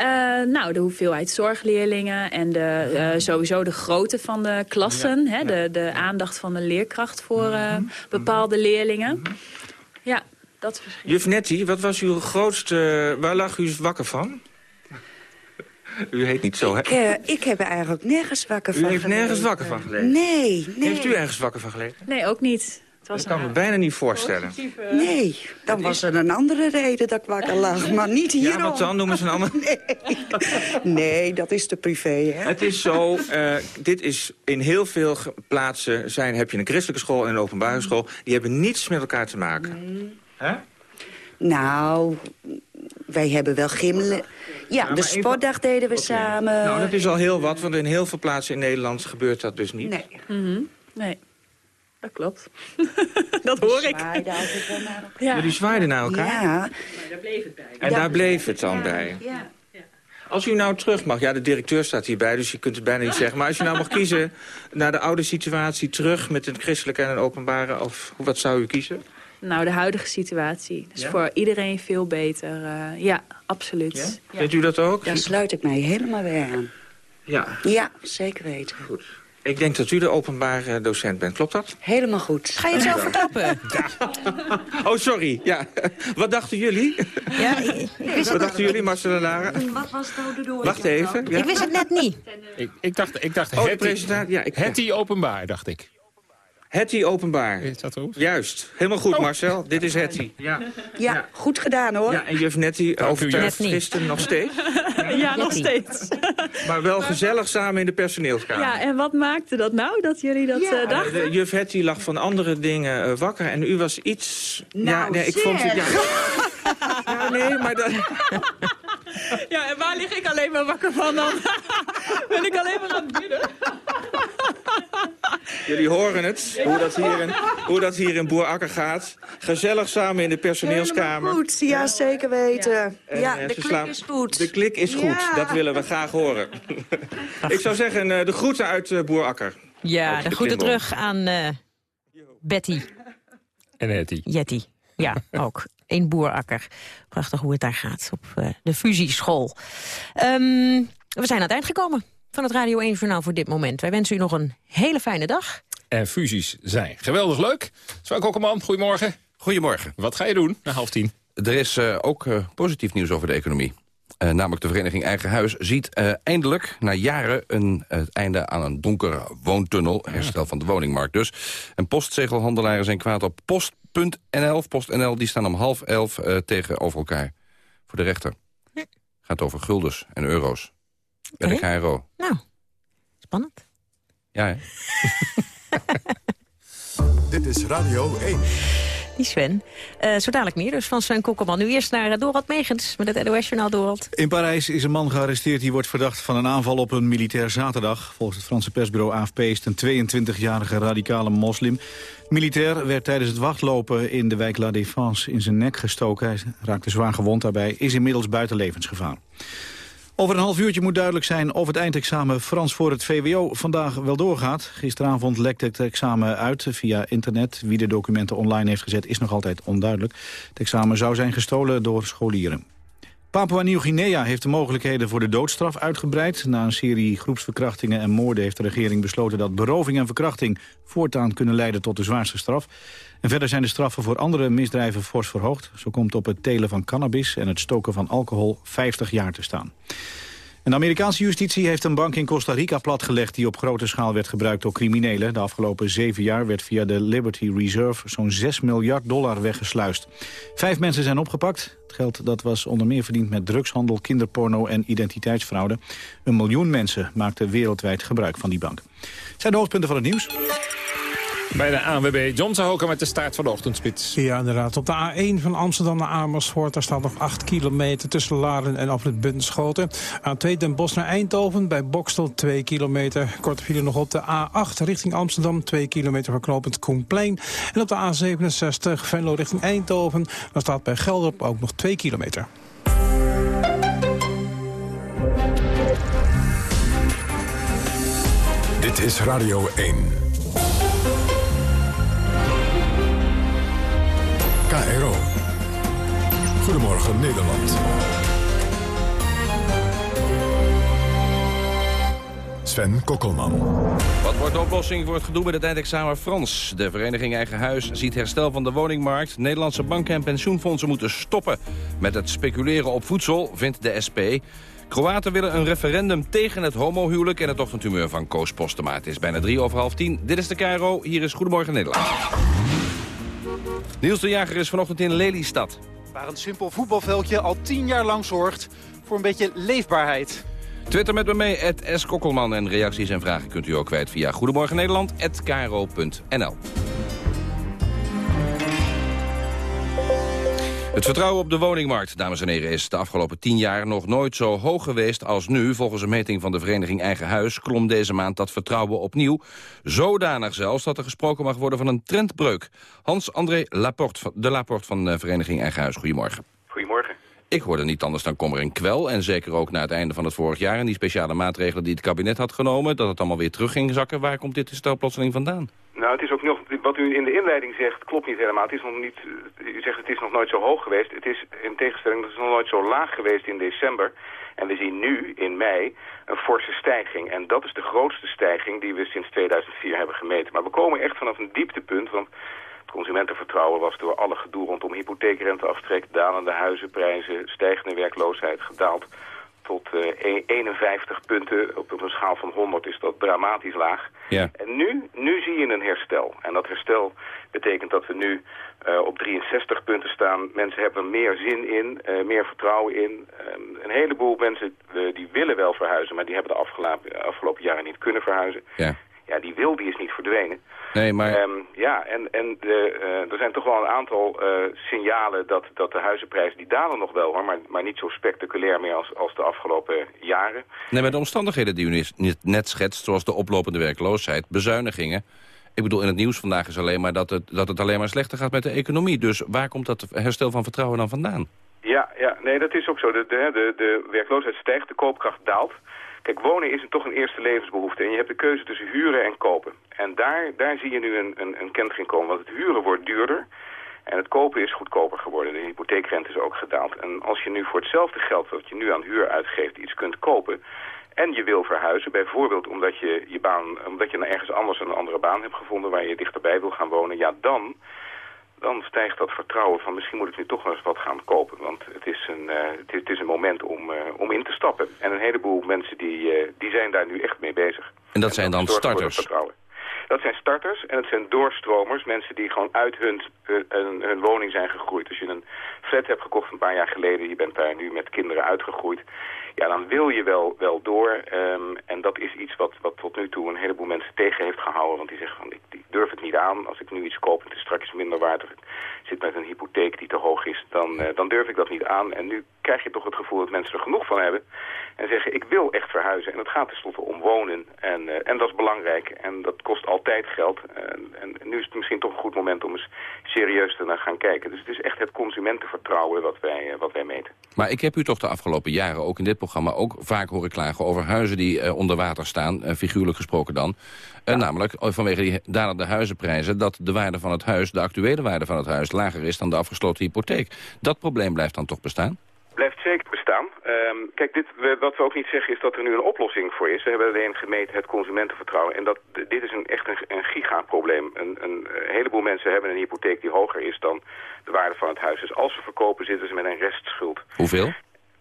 Uh, nou, de hoeveelheid zorgleerlingen en de, uh, sowieso de grootte van de klassen. Ja, hè, ja. De, de aandacht van de leerkracht voor uh, bepaalde leerlingen. Ja, dat verschilt. Juf Nettie, wat was uw grootste... Waar lag u wakker van? U heet niet zo, hè? Ik, uh, ik heb er eigenlijk nergens wakker van U heeft nergens wakker van gelegen? Nee, nee. Heeft u ergens wakker van gelegen? Nee, ook niet. Dat kan me bijna niet voorstellen. Positieve... Nee, dan was is... er een andere reden dat ik wakker lag, maar niet hierom. Ja, wat dan? Noemen ze een andere... Nee, nee dat is te privé, hè? Het is zo, uh, dit is in heel veel plaatsen zijn, heb je een christelijke school en een openbare school. Die hebben niets met elkaar te maken. Nee. Hè? Nou, wij hebben wel gimlen. Ja, ja de sportdag even... deden we okay. samen. Nou, dat is al heel wat, want in heel veel plaatsen in Nederland gebeurt dat dus niet. Nee. Mm -hmm. Nee. Dat klopt. dat hoor ik. Ja. Jullie zwaaiden naar elkaar? Ja. Maar daar bleef het bij. En daar bleef het dan bij? Ja. Als u nou terug mag, ja, de directeur staat hierbij, dus je kunt het bijna niet zeggen. Maar als je nou mag kiezen naar de oude situatie terug met een christelijke en een openbare, of wat zou u kiezen? Nou, de huidige situatie. Dus ja? voor iedereen veel beter. Uh, ja, absoluut. Ja? Ja. Vindt u dat ook? Daar sluit ik mij helemaal weer aan. Ja. Ja, zeker weten. Goed. Ik denk dat u de openbare docent bent, klopt dat? Helemaal goed. Ga je het zelf verklappen? Oh, sorry. Ja. Wat dachten jullie? Ja, ik, ik wist Wat dachten jullie, Marcel en Lara? Wat was nou de door? Wacht even. Ja. ik wist het net niet. Ik, ik dacht, ik dacht Oh, het, presentatie. Ja, ik, het die openbaar, dacht ik. Hetty openbaar. Is dat zo? Juist. Helemaal goed, Marcel. Dit is Hetty. Ja. Ja, goed gedaan hoor. Ja, en juf Nettie overtuigt Net niet. gisteren nog steeds. Ja, nog steeds. Maar wel gezellig samen in de personeelskamer. Ja, en wat maakte dat nou, dat jullie dat Ja. eh, dachten? De juf Hetty lag van andere dingen eh, wakker en u was iets... ja, Nou, nee, ik vond het... Ja, nee, maar dat... Ja, en waar lig ik alleen maar wakker van dan? ben ik alleen maar aan het bidden? Jullie horen het, hoe dat hier in, hoe dat hier in Boerakker gaat. Gezellig samen in de personeelskamer. Helemaal goed, ja zeker weten. En, Ja, eh, de klik slaan- is goed. De klik is goed, Ja. dat willen we graag horen. ik zou zeggen, eh, de groeten uit eh, Boerakker. Ja, de de groeten terug aan eh, Betty En Hetty. Jetty. Ja, ook. In Boerakker. Prachtig hoe het daar gaat op eh, de fusieschool. Ehm, we zijn aan het eind gekomen van het Radio 1 Journaal voor dit moment. Wij wensen u nog een hele fijne dag. En fusies zijn geweldig leuk. Sven Kokkelman, goedemorgen. Goedemorgen. Wat ga je doen na half tien? Er is eh, ook eh, positief nieuws over de economie. Eh, namelijk de vereniging Eigen Huis ziet eh, eindelijk na jaren een, het einde aan een donkere woontunnel. Herstel van de woningmarkt dus. En postzegelhandelaren zijn kwaad op post.nl of PostNL. Die staan om half elf eh, tegenover elkaar voor de rechter. Gaat over guldens en euro's. Bij de. KRO. Nou, spannend. Ja, hè? Dit is Radio 1. Die Sven. Eh, zo dadelijk meer dus van Sven Kokkelman. Nu eerst naar uh, Dorald Megens met het NOS-journaal Dorald. In Parijs is een man gearresteerd die wordt verdacht van een aanval op een militair zaterdag. Volgens het Franse persbureau AFP is het een 22-jarige radicale moslim. Militair werd tijdens het wachtlopen in de wijk La Défense in zijn nek gestoken. Hij raakte zwaar gewond daarbij, is inmiddels buiten levensgevaar. Over een half uurtje moet duidelijk zijn of het eindexamen Frans voor het VWO vandaag wel doorgaat. Gisteravond lekte het examen uit via internet. Wie de documenten online heeft gezet is nog altijd onduidelijk. Het examen zou zijn gestolen door scholieren. Papua Nieuw-Guinea heeft de mogelijkheden voor de doodstraf uitgebreid. Na een serie groepsverkrachtingen en moorden heeft de regering besloten dat beroving en verkrachting voortaan kunnen leiden tot de zwaarste straf. En verder zijn de straffen voor andere misdrijven fors verhoogd. Zo komt op het telen van cannabis en het stoken van alcohol 50 jaar te staan. De Amerikaanse justitie heeft een bank in Costa Rica platgelegd... die op grote schaal werd gebruikt door criminelen. De afgelopen zeven jaar werd via de Liberty Reserve... zo'n 6 miljard dollar weggesluist. Vijf mensen zijn opgepakt. Het geld dat was onder meer verdiend met drugshandel, kinderporno en identiteitsfraude. Een miljoen mensen maakten wereldwijd gebruik van die bank. Zijn de hoofdpunten van het nieuws. Bij de ANWB John Zahoka met de start van de ochtendspits. Ja, inderdaad. Op de A1 van Amsterdam naar Amersfoort... daar staat nog 8 kilometer tussen Laren en Afrit Bunschoten. A2 Den Bosch naar Eindhoven, bij Bokstel 2 kilometer. Korte file nog op de A8 richting Amsterdam... 2 kilometer van knooppunt Koenplein. En op de A67 Venlo richting Eindhoven... daar staat bij Gelderop ook nog 2 kilometer. Dit is Radio 1. KRO. Goedemorgen Nederland. Sven Kokkelman. Wat wordt de oplossing voor het gedoe met het eindexamen Frans? De vereniging Eigen Huis ziet herstel van de woningmarkt. Nederlandse banken en pensioenfondsen moeten stoppen met het speculeren op voedsel, vindt de SP. Kroaten willen een referendum tegen het homohuwelijk... en het ochtendhumeur van Koos Postema. Het is bijna drie over half tien. Dit is de KRO. Hier is Goedemorgen Nederland. Niels de Jager is vanochtend in Lelystad. Waar een simpel voetbalveldje al tien jaar lang zorgt voor een beetje leefbaarheid. Twitter met me mee, S. Kokkelman. En reacties en vragen kunt u ook kwijt via Goedemorgen Nederland. Het vertrouwen op de woningmarkt, dames en heren, is de afgelopen tien jaar nog nooit zo hoog geweest als nu. Volgens een meting van de vereniging Eigen Huis klom deze maand dat vertrouwen opnieuw. Zodanig zelfs dat er gesproken mag worden van een trendbreuk. Hans-André Laporte, de Laporte van de vereniging Eigen Huis, goedemorgen. Goedemorgen. Ik hoorde niet anders dan kommer en kwel. En zeker ook na het einde van het vorig jaar... en die speciale maatregelen die het kabinet had genomen... dat het allemaal weer terug ging zakken. Waar komt dit stel plotseling vandaan? Nou, het is ook nog, wat u in de inleiding zegt, klopt niet helemaal. Het is nog niet, eh, u zegt het is nog nooit zo hoog geweest. Het is in tegenstelling, het is nog nooit zo laag geweest in december. En we zien nu, in mei, een forse stijging. En dat is de grootste stijging die we sinds 2004 hebben gemeten. Maar we komen echt vanaf een dieptepunt, want het consumentenvertrouwen was door alle gedoe rondom hypotheekrenteaftrek, dalende huizenprijzen, stijgende werkloosheid gedaald tot eh, 51 punten. Op een schaal van 100 is dat dramatisch laag. Ja. En nu, nu zie je een herstel. En dat herstel betekent dat we nu eh, op 63 punten staan. Mensen hebben er meer zin in, eh, meer vertrouwen in. Ehm, een heleboel mensen die willen wel verhuizen, maar die hebben de afgelopen, afgelopen jaren niet kunnen verhuizen. Ja. Ja, die wil die is niet verdwenen. Nee, maar... Ehm, ja, en, en de, eh, er zijn toch wel een aantal eh, signalen dat, dat de huizenprijzen, die dalen nog wel hoor, maar, maar niet zo spectaculair meer als, als de afgelopen jaren. Nee, maar de omstandigheden die u net- schetst, zoals de oplopende werkloosheid, bezuinigingen... Ik bedoel, in het nieuws vandaag is alleen maar dat het, dat het alleen maar slechter gaat met de economie. Dus waar komt dat herstel van vertrouwen dan vandaan? Ja, ja, nee, dat is ook zo. De, de, de, de werkloosheid stijgt, de koopkracht daalt. Kijk, wonen is toch een eerste levensbehoefte. En je hebt de keuze tussen huren en kopen. En daar, daar zie je nu een, een, een komen. Want het huren wordt duurder. En het kopen is goedkoper geworden. De hypotheekrente is ook gedaald. En als je nu voor hetzelfde geld dat je nu aan huur uitgeeft iets kunt kopen... en je wil verhuizen, bijvoorbeeld omdat je, je, baan, omdat je nou ergens anders een andere baan hebt gevonden... waar je dichterbij wil gaan wonen, ja dan dan stijgt dat vertrouwen van misschien moet ik nu toch wel eens wat gaan kopen. Want het is een, eh, het is, het is een moment om, eh, om in te stappen. En een heleboel mensen die, eh, die zijn daar nu echt mee bezig. En dat zijn dan starters? Dat zijn starters en het zijn doorstromers. Mensen die gewoon uit hun, hun, hun, woning zijn gegroeid. Als je een flat hebt gekocht een paar jaar geleden... je bent daar nu met kinderen uitgegroeid... ja, dan wil je wel, wel door. ehm, en dat is iets wat, wat tot nu toe een heleboel mensen tegen heeft gehouden. Want die zeggen van, ik durf het niet aan. Als ik nu iets koop en het is straks minder waard... of ik zit met een hypotheek die te hoog is... dan, eh, dan durf ik dat niet aan. En nu krijg je toch het gevoel dat mensen er genoeg van hebben... en zeggen, ik wil echt verhuizen. En het gaat tenslotte om wonen. En, eh, en dat is belangrijk. En dat kost altijd geld. En, en nu is het misschien toch een goed moment om eens serieus te gaan kijken. Dus het is echt het consumentenvertrouwen wat wij, eh, wat wij meten. Maar ik heb u toch de afgelopen jaren, ook in dit programma... ook vaak horen klagen over huizen die eh, onder water staan, eh, figuurlijk gesproken dan. Eh, namelijk eh, vanwege die dalende huizenprijzen... dat de waarde van het huis, de actuele waarde van het huis... lager is dan de afgesloten hypotheek. Dat probleem blijft dan toch bestaan? Blijft zeker bestaan. Ehm, kijk, dit, we- wat we ook niet zeggen is dat er nu een oplossing voor is. We hebben alleen gemeten het consumentenvertrouwen. En dat, dit is een, echt een, een gigaprobleem. Een, een, heleboel mensen hebben een hypotheek die hoger is dan de waarde van het huis. Dus als ze verkopen zitten ze met een restschuld. Hoeveel?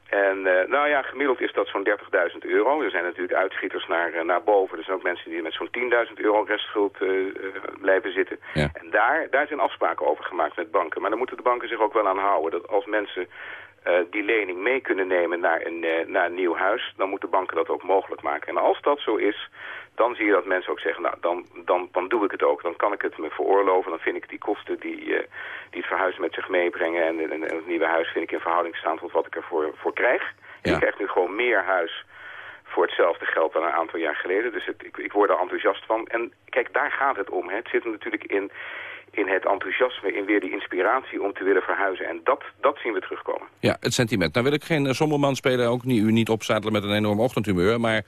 En eh, nou ja, gemiddeld is dat zo'n 30.000 euro. Er zijn natuurlijk uitschieters naar, eh, naar boven. Er zijn ook mensen die met zo'n 10.000 euro restschuld eh, blijven zitten. Ja. En daar, daar zijn afspraken over gemaakt met banken. Maar dan moeten de banken zich ook wel aan houden. Dat als mensen die lening mee kunnen nemen naar een, naar een nieuw huis... dan moeten banken dat ook mogelijk maken. En als dat zo is, dan zie je dat mensen ook zeggen... nou, dan, dan, dan doe ik het ook. Dan kan ik het me veroorloven. Dan vind ik die kosten die, eh, die het verhuizen met zich meebrengen... En, en, en het nieuwe huis vind ik in verhouding staan tot wat ik ervoor voor krijg. Ja. je krijgt nu gewoon meer huis voor hetzelfde geld dan een aantal jaar geleden. Dus het, ik, ik word er enthousiast van. En kijk, daar gaat het om. Hè. Het zit hem natuurlijk in, in het enthousiasme, in weer die inspiratie om te willen verhuizen. En dat, dat zien we terugkomen. Ja, het sentiment. Nou wil ik geen uh, somberman spelen, ook niet, u niet opzadelen met een enorm ochtendhumeur. Maar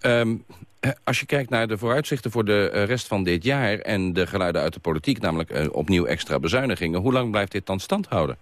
ehm, eh, als je kijkt naar de vooruitzichten voor de eh, rest van dit jaar... en de geluiden uit de politiek, namelijk eh, opnieuw extra bezuinigingen... hoe lang blijft dit dan stand houden?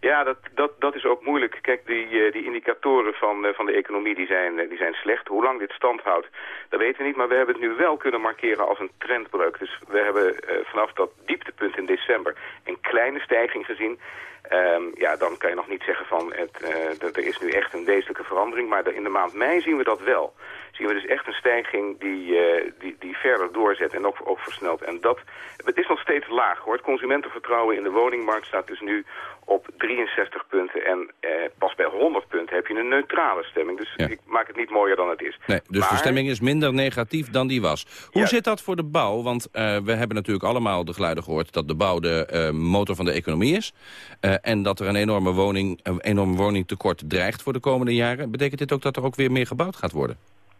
Ja, dat, dat, dat is ook moeilijk. Kijk, die, eh, die indicatoren van, eh, van de economie die zijn, eh, die zijn slecht. Hoe lang dit stand houdt, dat weten we niet. Maar we hebben het nu wel kunnen markeren als een trendbreuk. Dus we hebben vanaf dat dieptepunt in december een kleine stijging gezien. Ehm, ja, dan kan je nog niet zeggen van het, dat er is nu echt een wezenlijke verandering. Maar in de maand mei zien we dat wel. Zien we dus echt een stijging die, die, die verder doorzet en ook, ook versnelt. En dat, het is nog steeds laag hoor. Het consumentenvertrouwen in de woningmarkt staat dus nu op 63 punten. En eh, pas bij 100 punten heb je een neutrale stemming. Dus ik maak het niet mooier dan het is. Nee, dus Maar- de stemming is minder negatief dan die was. Hoe zit dat voor de bouw? Want eh, we hebben natuurlijk allemaal de geluiden gehoord... dat de bouw de eh, motor van de economie is. Eh, en dat er een enorme, woning, een enorme woningtekort dreigt voor de komende jaren. Betekent dit ook dat er ook weer meer gebouwd gaat worden?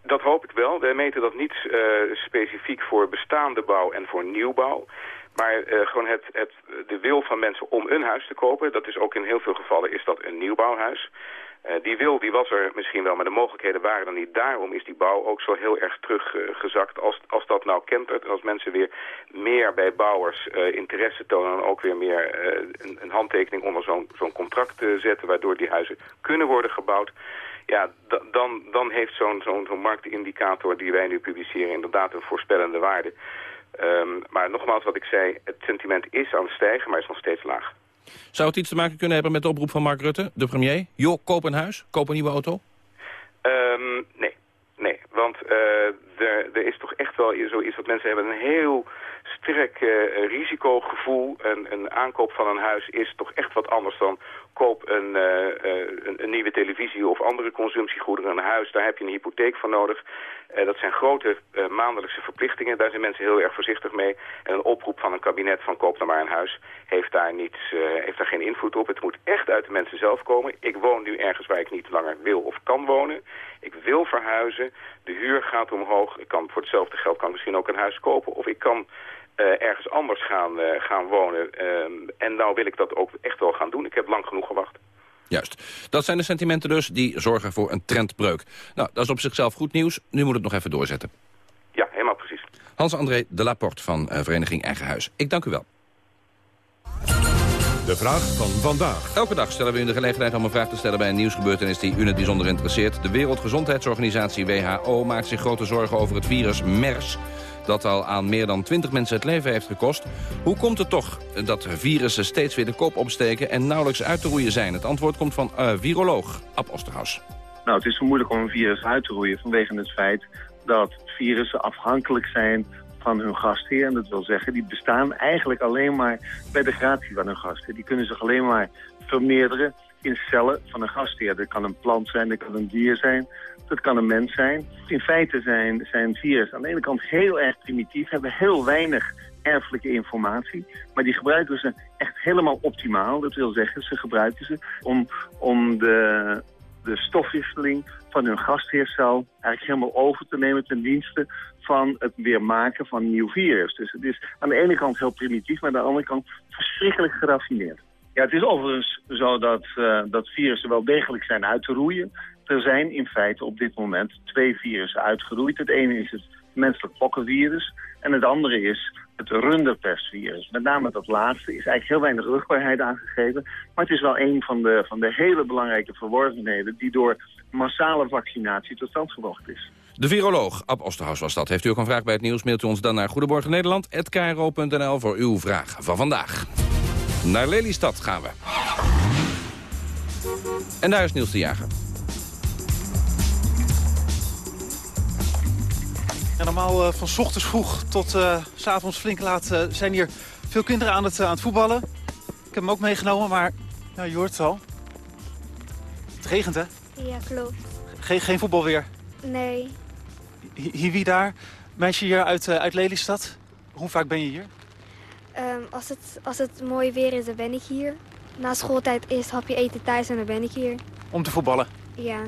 Dat hoop ik wel. Wij meten dat niet specifiek voor bestaande bouw en voor nieuwbouw. Maar eh, gewoon het, het, de wil van mensen om een huis te kopen, dat is ook in heel veel gevallen is dat een nieuwbouwhuis. Eh, die wil die was er misschien wel, maar de mogelijkheden waren er niet. Daarom is die bouw ook zo heel erg teruggezakt. als, als dat nou kentert, als mensen weer meer bij bouwers eh, interesse tonen... en ook weer meer eh, een, een handtekening onder zo'n zo'n contract zetten... waardoor die huizen kunnen worden gebouwd... Ja, dan, dan heeft zo'n zo'n marktindicator die wij nu publiceren inderdaad een voorspellende waarde. Ehm, maar nogmaals wat ik zei, het sentiment is aan het stijgen, maar is nog steeds laag. Zou het iets te maken kunnen hebben met de oproep van Mark Rutte, de premier? Joh, koop een huis, koop een nieuwe auto? Um, nee, nee. Want uh, er, er, is toch echt wel zoiets dat mensen hebben een heel sterk uh, risicogevoel. Een, een aankoop van een huis is toch echt wat anders dan koop een, uh, een, een, nieuwe televisie of andere consumptiegoederen. Een huis, daar heb je een hypotheek voor nodig. Uh, dat zijn grote maandelijkse verplichtingen. Daar zijn mensen heel erg voorzichtig mee. En een oproep van een kabinet van koop dan maar een huis heeft daar, niets, heeft daar geen invloed op. Het moet echt uit de mensen zelf komen. Ik woon nu ergens waar ik niet langer wil of kan wonen. Ik wil verhuizen. De huur gaat omhoog. Ik kan voor hetzelfde geld kan misschien ook een huis kopen. Of ik kan ergens anders gaan, uh, gaan wonen. Uh, en nou wil ik dat ook echt wel gaan doen. Ik heb lang genoeg gewacht. Juist. Dat zijn de sentimenten dus die zorgen voor een trendbreuk. Nou, dat is op zichzelf goed nieuws. Nu moet het nog even doorzetten. Ja, helemaal precies. Hans-André de Laporte van uh, Vereniging Eigen Huis. Ik dank u wel. De vraag van vandaag. Elke dag stellen we u de gelegenheid om een vraag te stellen bij een nieuwsgebeurtenis die u het bijzonder interesseert. De Wereldgezondheidsorganisatie WHO maakt zich grote zorgen over het virus MERS dat al aan meer dan 20 mensen het leven heeft gekost. Hoe komt het toch dat virussen steeds weer de kop opsteken en nauwelijks uit te roeien zijn? Het antwoord komt van uh, viroloog Ab Osterhaus. Nou, het is zo moeilijk om een virus uit te roeien vanwege het feit dat virussen afhankelijk zijn van hun gastheer. En dat wil zeggen, die bestaan eigenlijk alleen maar bij de gratie van hun gastheer. Die kunnen zich alleen maar vermeerderen in cellen van een gastheer. Dat kan een plant zijn, dat kan een dier zijn, dat kan een mens zijn. In feite zijn, zijn virussen aan de ene kant heel erg primitief, hebben heel weinig erfelijke informatie. Maar die gebruiken ze echt helemaal optimaal. Dat wil zeggen, ze gebruiken ze om, om de, de stofwisseling van hun gastheercel eigenlijk helemaal over te nemen ten dienste van het weer maken van een nieuw virus. Dus het is aan de ene kant heel primitief, maar aan de andere kant verschrikkelijk geraffineerd. Ja, het is overigens zo dat, uh, dat virussen wel degelijk zijn uit te roeien. Er zijn in feite op dit moment twee virussen uitgeroeid. Het ene is het menselijk pokkenvirus en het andere is het runderpestvirus. Met name dat laatste is eigenlijk heel weinig rugbaarheid aangegeven. Maar het is wel een van de, van de hele belangrijke verworvenheden... die door massale vaccinatie tot stand gebracht is. De viroloog Ab Osterhaus was dat. Heeft u ook een vraag bij het nieuws, mailt u ons dan naar goedemorgennederland.kro.nl voor uw vraag van vandaag. Naar Lelystad gaan we. En daar is Niels de Jager. Ja, normaal uh, van ochtends vroeg tot uh, s avonds flink laat uh, zijn hier veel kinderen aan het, aan het voetballen. Ik heb hem ook meegenomen, maar ja, je hoort het al. Het regent, hè? Ja, klopt. Geen, geen voetbal weer? Nee. Hier, wie daar? Meisje hier uit, uit Lelystad. Hoe vaak ben je hier? Um, als, het, als het mooi weer is, dan ben ik hier. Na schooltijd is hapje eten thuis en dan ben ik hier. Om te voetballen? Ja.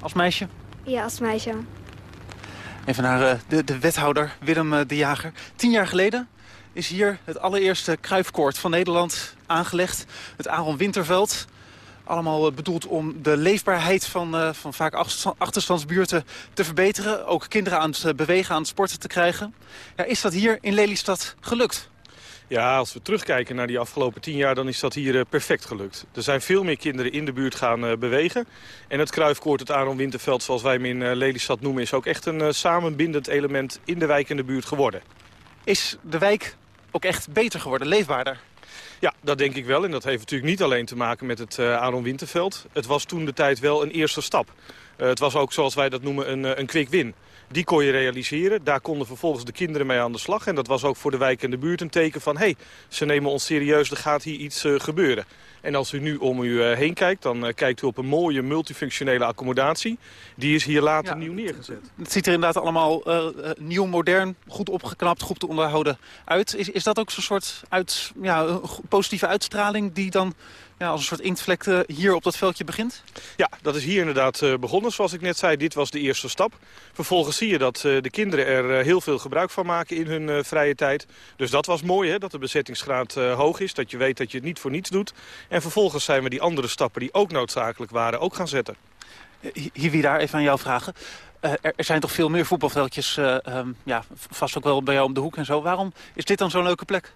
Als meisje? Ja, als meisje. Even naar uh, de, de wethouder, Willem uh, de Jager. Tien jaar geleden is hier het allereerste kruifkoord van Nederland aangelegd. Het Aaron Winterveld. Allemaal uh, bedoeld om de leefbaarheid van, van vaak achterstandsbuurten te verbeteren. Ook kinderen aan het bewegen, aan het sporten te krijgen. Ja, is dat hier in Lelystad gelukt? Ja, als we terugkijken naar die afgelopen tien jaar, dan is dat hier perfect gelukt. Er zijn veel meer kinderen in de buurt gaan uh, bewegen. En het kruifkoord, het Aaron Winterveld, zoals wij hem in uh, Lelystad noemen... is ook echt een samenbindend element in de wijk en de buurt geworden. Is de wijk ook echt beter geworden, leefbaarder? Ja, dat denk ik wel. En dat heeft natuurlijk niet alleen te maken met het Aaron Winterveld. Het was toen de tijd wel een eerste stap. het was ook, zoals wij dat noemen, een, een quick win. Die kon je realiseren. Daar konden vervolgens de kinderen mee aan de slag. En dat was ook voor de wijk en de buurt een teken van... hé, hey, ze nemen ons serieus, er gaat hier iets uh, gebeuren. En als u nu om u uh, heen kijkt, dan uh, kijkt u op een mooie multifunctionele accommodatie. Die is hier later ja, nieuw neergezet. Het ziet er inderdaad allemaal nieuw, modern, goed opgeknapt, goed te onderhouden uit. Is, is dat ook zo'n soort uit, ja, positieve uitstraling die dan ja, als een soort inktvlek eh, hier op dat veldje begint? Ja, dat is hier inderdaad eh, begonnen. Zoals ik net zei, dit was de eerste stap. Vervolgens zie je dat eh, de kinderen er heel veel gebruik van maken in hun vrije tijd. Dus dat was mooi, hè, dat de bezettingsgraad hoog is. Dat je weet dat je het niet voor niets doet. En vervolgens zijn we die andere stappen die ook noodzakelijk waren ook gaan zetten. Hier wie daar even aan jou vragen. er, er, zijn toch veel meer voetbalveldjes, ehm, ja, vast ook wel bij jou om de hoek en zo. Waarom is dit dan zo'n leuke plek?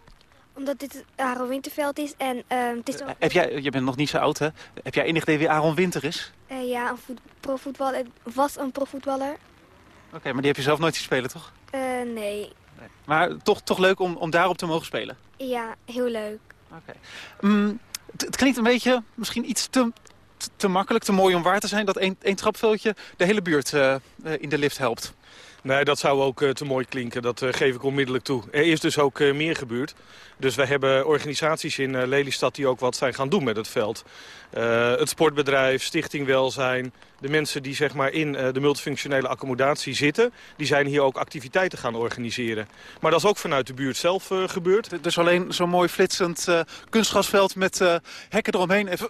Omdat dit het Aaron Winterveld is en uh, het is ook... Heb jij, je bent nog niet zo oud, hè? Heb jij enig idee wie Aaron Winter is? Uh, ja, een profvoetballer. Was een profvoetballer. Oké, maar die heb je zelf nooit zien spelen, toch? Nee. nee. Maar toch, toch leuk om, om daarop te mogen spelen? Ja, heel leuk. Oké. Mm, het klinkt een beetje misschien iets te, te makkelijk, te mooi om waar te zijn... dat één, één trapveldje de hele buurt in de lift helpt. Nee, dat zou ook uh, te mooi klinken. Dat uh, geef ik onmiddellijk toe. Er is dus ook uh, meer gebeurd. Dus wij hebben organisaties in Lelystad die ook wat zijn gaan doen met het veld. het sportbedrijf, Stichting Welzijn, de mensen die zeg maar, in de multifunctionele accommodatie zitten... die zijn hier ook activiteiten gaan organiseren. Maar dat is ook vanuit de buurt zelf gebeurd. Dus alleen zo'n mooi flitsend kunstgrasveld met hekken eromheen. Even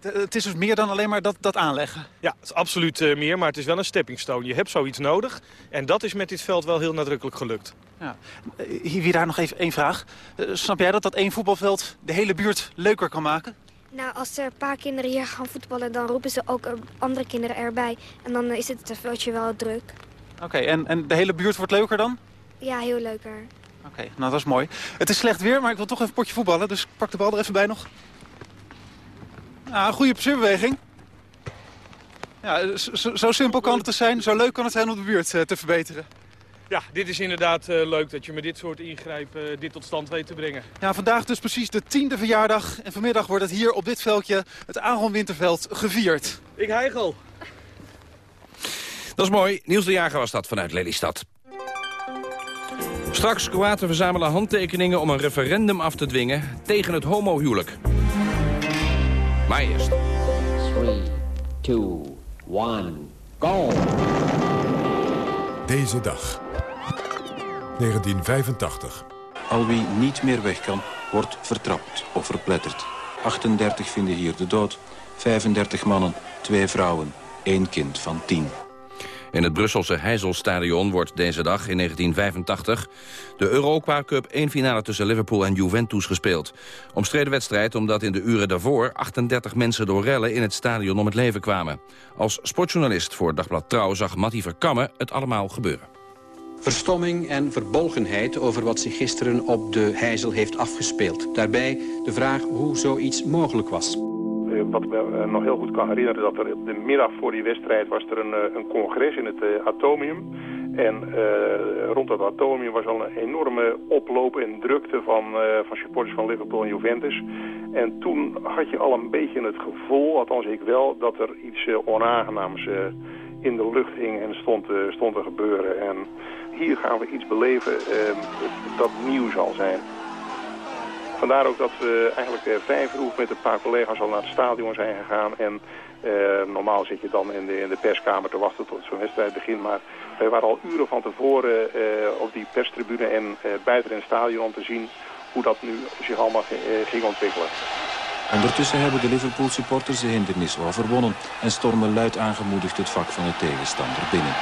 het is dus meer dan alleen maar dat, dat aanleggen? Ja, het is absoluut uh, meer, maar het is wel een stepping stone. Je hebt zoiets nodig en dat is met dit veld wel heel nadrukkelijk gelukt. Ja. Uh, hier daar nog even één vraag. Uh, snap jij dat dat één voetbalveld de hele buurt leuker kan maken? Nou, als er een paar kinderen hier gaan voetballen, dan roepen ze ook andere kinderen erbij. En dan is het veldje wel druk. Oké, en, en de hele buurt wordt leuker dan? Ja, heel leuker. Oké, nou dat is mooi. Het is slecht weer, maar ik wil toch even een potje voetballen, dus ik pak de bal er even bij nog. Ja, een goede plezieurbeweging. Ja, zo, zo, simpel kan het te zijn, zo leuk kan het zijn om de buurt uh, te verbeteren. Ja, dit is inderdaad uh, leuk dat je met dit soort ingrijpen uh, dit tot stand weet te brengen. Ja, vandaag dus precies de tiende verjaardag. En vanmiddag wordt het hier op dit veldje, het Aaron Winterveld, gevierd. Ik heigel. Dat is mooi. Niels de Jager was dat vanuit Lelystad. Straks Kroaten verzamelen handtekeningen om een referendum af te dwingen tegen het homohuwelijk. Maar eerst. 3, 2, 1, go! Deze dag. 1985. Al wie niet meer weg kan, wordt vertrapt of verpletterd. 38 vinden hier de dood. 35 mannen, 2 vrouwen, 1 kind van 10. In het Brusselse Heizelstadion wordt deze dag in 1985... de Europa Cup 1 finale tussen Liverpool en Juventus gespeeld. Omstreden wedstrijd omdat in de uren daarvoor... 38 mensen door rellen in het stadion om het leven kwamen. Als sportjournalist voor Dagblad Trouw zag Matty Verkammen het allemaal gebeuren. Verstomming en verbolgenheid over wat zich gisteren op de Heizel heeft afgespeeld. Daarbij de vraag hoe zoiets mogelijk was. Eh, wat ik me eh, nog heel goed kan herinneren, dat er de middag voor die wedstrijd was er een, eh, een congres in het Atomium. En rond dat Atomium was al een enorme oploop en drukte van, van supporters van Liverpool en Juventus. En toen had je al een beetje het gevoel, althans ik wel, dat er iets onaangenaams in de lucht hing en stond, stond te gebeuren. En hier gaan we iets beleven dat nieuw zal zijn. Vandaar ook dat we eigenlijk eh, vijf uur met een paar collega's al naar het stadion zijn gegaan. En eh, normaal zit je dan in de, in de perskamer te wachten tot zo'n wedstrijd begint. Maar wij waren al uren van tevoren eh, op die perstribune en buiten in het stadion om te zien hoe dat nu zich allemaal ging ontwikkelen. Ondertussen hebben de Liverpool supporters de hindernis overwonnen en stormen luid aangemoedigd het vak van de tegenstander binnen.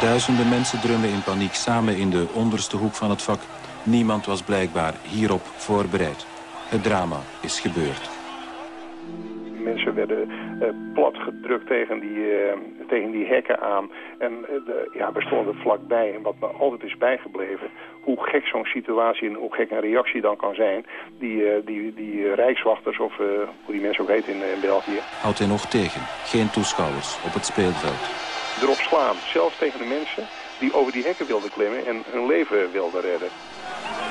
Duizenden mensen drummen in paniek samen in de onderste hoek van het vak Niemand was blijkbaar hierop voorbereid. Het drama is gebeurd. Mensen werden uh, plat gedrukt tegen die, uh, tegen die hekken aan. En uh, de, ja, we stonden vlakbij. En wat me altijd is bijgebleven, hoe gek zo'n situatie en hoe gek een reactie dan kan zijn. Die, die, die rijkswachters, of hoe die mensen ook heten in, in België. Houdt hij nog tegen. Geen toeschouwers op het speelveld. Erop slaan, zelfs tegen de mensen die over die hekken wilden klimmen en hun leven wilden redden.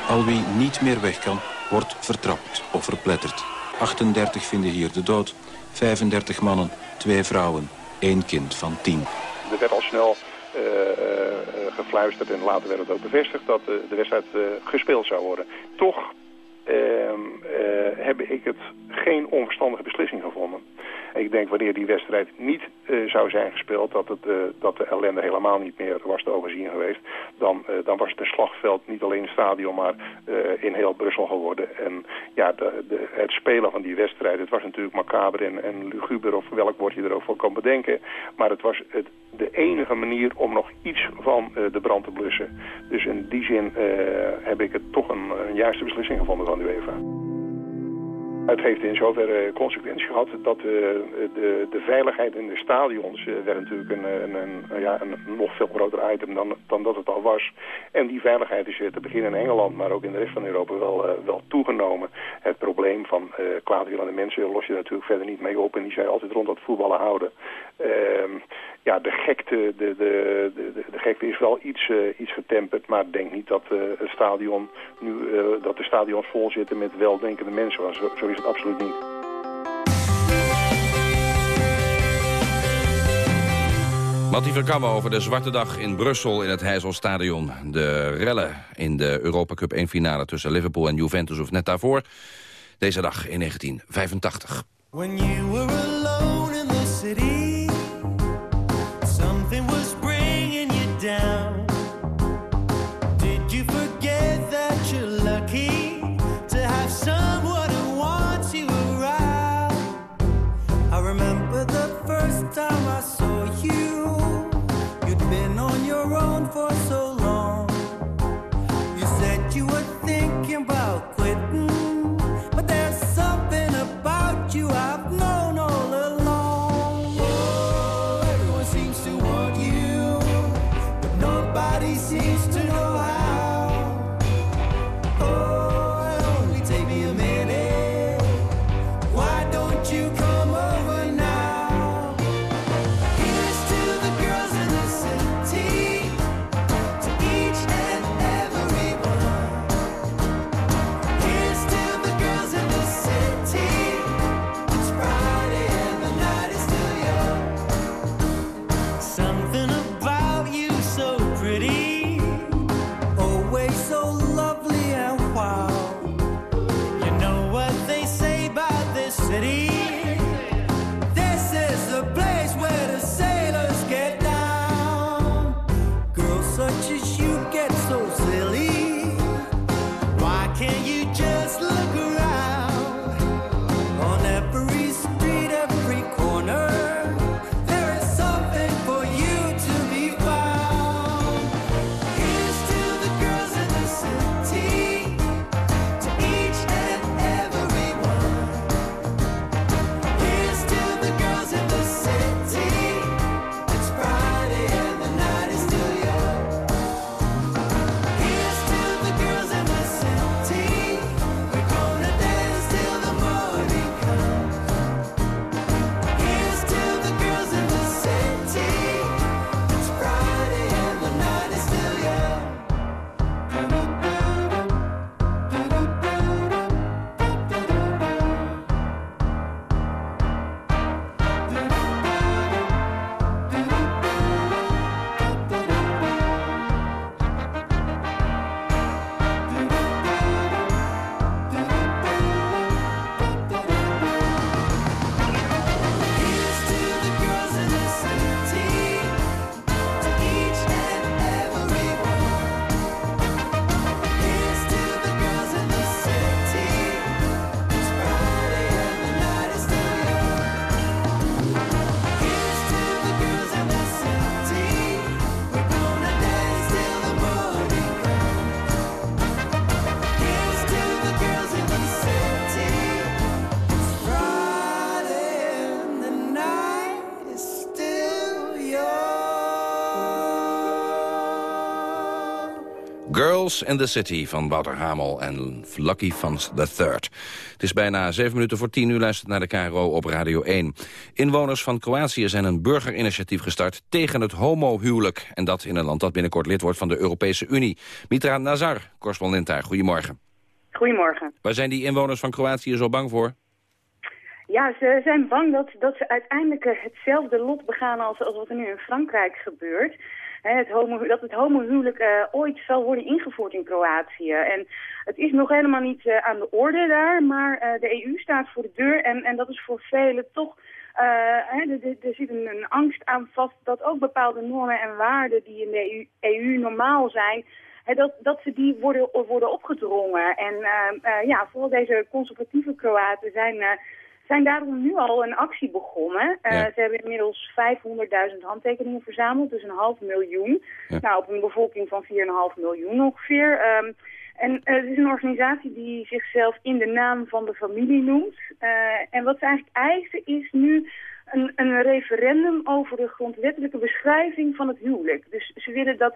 Al wie niet meer weg kan, wordt vertrapt of verpletterd. 38 vinden hier de dood, 35 mannen, 2 vrouwen, 1 kind van 10. Er werd al snel uh, gefluisterd en later werd het ook bevestigd dat uh, de wedstrijd gespeeld zou worden. Toch ehm, heb ik het geen onverstandige beslissing gevonden. Ik denk wanneer die wedstrijd niet zou zijn gespeeld, dat, het, dat de ellende helemaal niet meer was te overzien geweest. Dan, dan was het een slagveld, niet alleen in het stadion, maar in heel Brussel geworden. En ja, de, de, het spelen van die wedstrijd, het was natuurlijk macaber en, en luguber, of welk woord je er ook voor kan bedenken. Maar het was het, de enige manier om nog iets van de brand te blussen. Dus in die zin heb ik het toch een, een juiste beslissing gevonden van de UEFA. Het heeft in zoverre consequentie gehad dat uh, de, de veiligheid in de stadions uh, werd natuurlijk een, een, een, ja, een nog veel groter item dan, dan dat het al was. En die veiligheid is te beginnen in Engeland, maar ook in de rest van Europa wel, uh, wel toegenomen. Het probleem van kwaadwillende mensen los je natuurlijk verder niet mee op en die zijn altijd rond dat voetballen houden. Ehm, ja, de gekte, de, de, de, de gekte is wel iets, iets getemperd, maar denk niet dat het stadion nu, dat de stadions vol zitten met weldenkende mensen. Is het absoluut niet. Matti Verkammen over de Zwarte Dag in Brussel in het Heizelstadion. De rellen in de Europa Cup 1 finale tussen Liverpool en Juventus of net daarvoor. Deze dag in 1985. When you were alone in the city, In the City van Wouter Hamel en Lucky Fans III. Het is bijna zeven minuten voor tien uur luistert naar de KRO op Radio 1. Inwoners van Kroatië zijn een burgerinitiatief gestart tegen het homohuwelijk. En dat in een land dat binnenkort lid wordt van de Europese Unie. Mitra Nazar, correspondent daar. Goedemorgen. Goedemorgen. Waar zijn die inwoners van Kroatië zo bang voor? Ja, ze zijn bang dat, dat ze uiteindelijk hetzelfde lot begaan als, als wat er nu in Frankrijk gebeurt. Hè, het homo, dat het homohuwelijk eh, ooit zal worden ingevoerd in Kroatië. En het is nog helemaal niet eh, aan de orde daar, maar eh, de EU staat voor de deur. En, en dat is voor velen toch er, zit een, een, angst aan vast dat ook bepaalde normen en waarden die in de EU, EU normaal zijn, dat, dat ze die worden, worden opgedrongen. En ja, vooral deze conservatieve Kroaten zijn zijn daarom nu al een actie begonnen. Uh, Ze hebben inmiddels 500.000 handtekeningen verzameld, dus een half miljoen. Nou, op een bevolking van 4,5 miljoen ongeveer. Um, en uh, het is een organisatie die zichzelf in de naam van de familie noemt. Uh, en wat ze eigenlijk eisen is nu een, een, referendum over de grondwettelijke beschrijving van het huwelijk. Dus ze willen dat,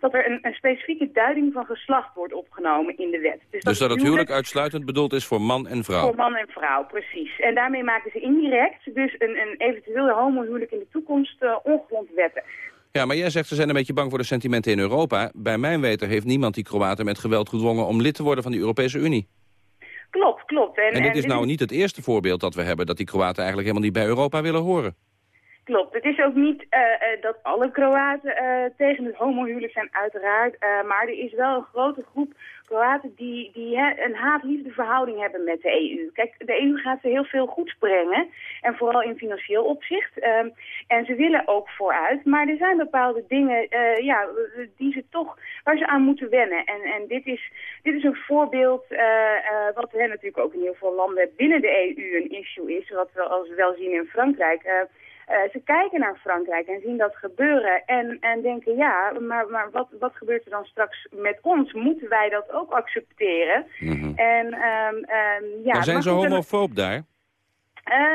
dat er een, een specifieke duiding van geslacht wordt opgenomen in de wet. Dus, dat, dus dat het huwelijk uitsluitend bedoeld is voor man en vrouw? Voor man en vrouw, precies. En daarmee maken ze indirect dus een, een eventueel homohuwelijk in de toekomst uh, ongrondwettig. Ja, maar jij zegt ze zijn een beetje bang voor de sentimenten in Europa. Bij mijn weten heeft niemand die Kroaten met geweld gedwongen om lid te worden van de Europese Unie. Klopt, klopt. En, en dit is nou niet het eerste voorbeeld dat we hebben... dat die Kroaten eigenlijk helemaal niet bij Europa willen horen. Klopt. Het is ook niet uh, uh, dat alle Kroaten uh, tegen het homohuwelijk zijn, uiteraard. maar er is wel een grote groep Kroaten die, die een haat-liefde verhouding hebben met de EU. Kijk, de EU gaat ze heel veel goeds brengen. En vooral in financieel opzicht. Um, en ze willen ook vooruit. Maar er zijn bepaalde dingen ja, die ze toch, waar ze aan moeten wennen. En, en dit, is, dit is een voorbeeld wat hè, natuurlijk ook in heel veel landen binnen de EU een issue is. Wat we als wel zien in Frankrijk. Uh, ze kijken naar Frankrijk en zien dat gebeuren en, en denken, ja, maar, maar wat, wat gebeurt er dan straks met ons? Moeten wij dat ook accepteren? Mm en, um, um, ja, maar zijn ze homofoob daar?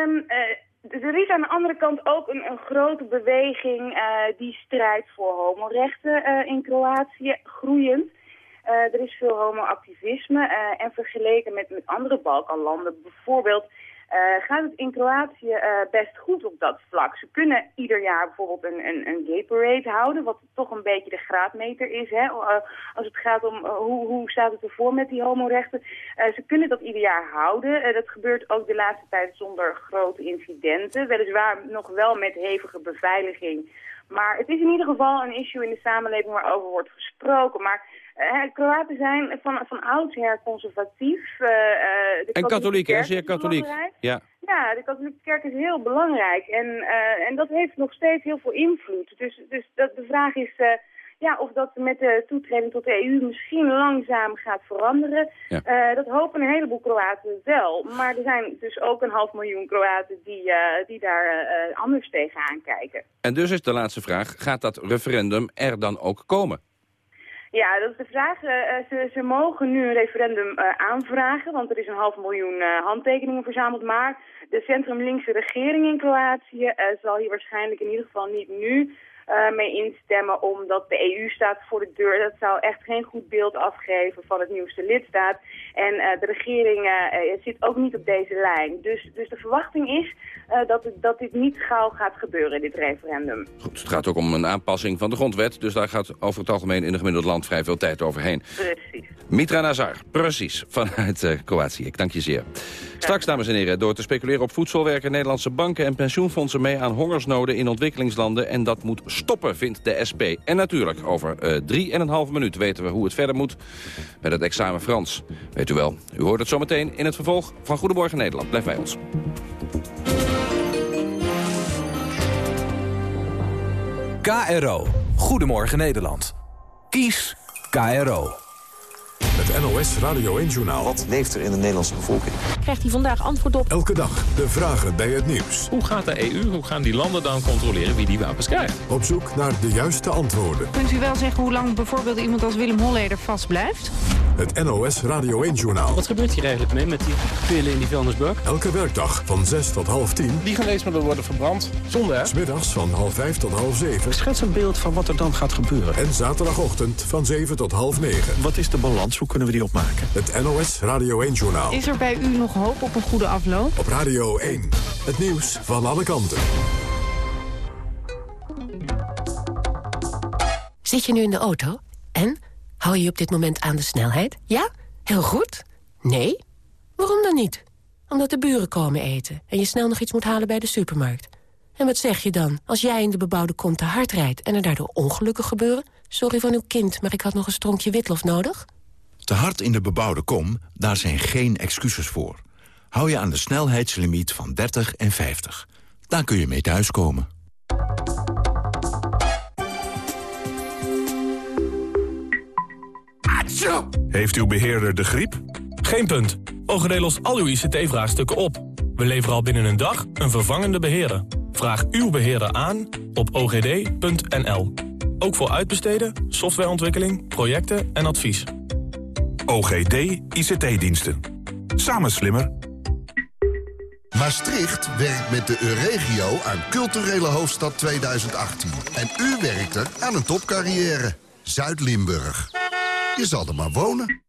Um, uh, er is aan de andere kant ook een, een grote beweging uh, die strijdt voor homorechten in Kroatië, groeiend. er is veel homoactivisme en vergeleken met, met andere Balkanlanden, bijvoorbeeld uh, gaat het in Kroatië uh, best goed op dat vlak. Ze kunnen ieder jaar bijvoorbeeld een, een, een gay parade houden, wat toch een beetje de graadmeter is. Hè? Uh, als het gaat om hoe, hoe staat het ervoor met die homorechten. ze kunnen dat ieder jaar houden. dat gebeurt ook de laatste tijd zonder grote incidenten. Weliswaar nog wel met hevige beveiliging. Maar het is in ieder geval een issue in de samenleving waarover wordt gesproken. Maar uh, Kroaten zijn van, van oudsher conservatief. Uh, de en katholiek, hè? Zeer katholiek. Ja. ja, de katholieke kerk is heel belangrijk. En, uh, en dat heeft nog steeds heel veel invloed. Dus, dus dat, de vraag is ja, of dat met de toetreding tot de EU misschien langzaam gaat veranderen. Ja. dat hopen een heleboel Kroaten wel. Maar er zijn dus ook een half miljoen Kroaten die, die daar anders tegenaan kijken. En dus is de laatste vraag, gaat dat referendum er dan ook komen? Ja, dat is de vraag. Uh, ze, ze, mogen nu een referendum uh, aanvragen, want er is een half miljoen handtekeningen verzameld. Maar de centrum-linkse regering in Kroatië zal hier waarschijnlijk in ieder geval niet nu uh, mee instemmen omdat de EU staat voor de deur. Dat zou echt geen goed beeld afgeven van het nieuwste lidstaat. En uh, de regering uh, zit ook niet op deze lijn. Dus, dus de verwachting is dat, het, dat dit niet gauw gaat gebeuren, dit referendum. Goed, het gaat ook om een aanpassing van de grondwet. Dus daar gaat over het algemeen in een gemiddeld land vrij veel tijd overheen. Precies. Mitra Nazar, precies, vanuit Kroatië. Ik dank je zeer. Straks, dames en heren, door te speculeren op voedsel... werken Nederlandse banken en pensioenfondsen mee aan hongersnoden in ontwikkelingslanden. En dat moet stoppen, vindt de SP. En natuurlijk, over uh, drie en een half minuut weten we hoe het verder moet met het examen Frans. Weet u wel, u hoort het zometeen in het vervolg van Goedemorgen Nederland. Blijf bij ons. KRO. Goedemorgen Nederland. Kies KRO. Het NOS Radio 1-journaal. Wat leeft er in de Nederlandse bevolking? Krijgt hij vandaag antwoord op? Elke dag de vragen bij het nieuws. Hoe gaat de EU, hoe gaan die landen dan controleren wie die wapens krijgt? Op zoek naar de juiste antwoorden. Kunt u wel zeggen hoe lang bijvoorbeeld iemand als Willem Holleder vastblijft? Het NOS Radio 1-journaal. Wat gebeurt hier eigenlijk mee met die pillen in die vuilnisbak? Elke werkdag van 6 tot half 10. Die geneesmiddelen worden verbrand. Zonde, hè? Smiddags van half 5 tot half 7. Schets een beeld van wat er dan gaat gebeuren. En zaterdagochtend van 7 tot half 9. Wat is de balans? Hoe kunnen we die opmaken? Het NOS Radio 1-journaal. Is er bij u nog hoop op een goede afloop? Op Radio 1. Het nieuws van alle kanten. Zit je nu in de auto? En? Hou je op dit moment aan de snelheid? Ja? Heel goed? Nee? Waarom dan niet? Omdat de buren komen eten en je snel nog iets moet halen bij de supermarkt. En wat zeg je dan als jij in de bebouwde kom te hard rijdt... en er daardoor ongelukken gebeuren? Sorry van uw kind, maar ik had nog een stronkje witlof nodig. Te hard in de bebouwde kom, daar zijn geen excuses voor. Hou je aan de snelheidslimiet van 30 en 50. Daar kun je mee thuiskomen. Heeft uw beheerder de griep? Geen punt. OGD lost al uw ICT-vraagstukken op. We leveren al binnen een dag een vervangende beheerder. Vraag uw beheerder aan op ogd.nl. Ook voor uitbesteden, softwareontwikkeling, projecten en advies. OGD ICT-diensten. Samen slimmer. Maastricht werkt met de Euregio aan culturele hoofdstad 2018. En u werkt er aan een topcarrière. Zuid-Limburg. Je zal er maar wonen.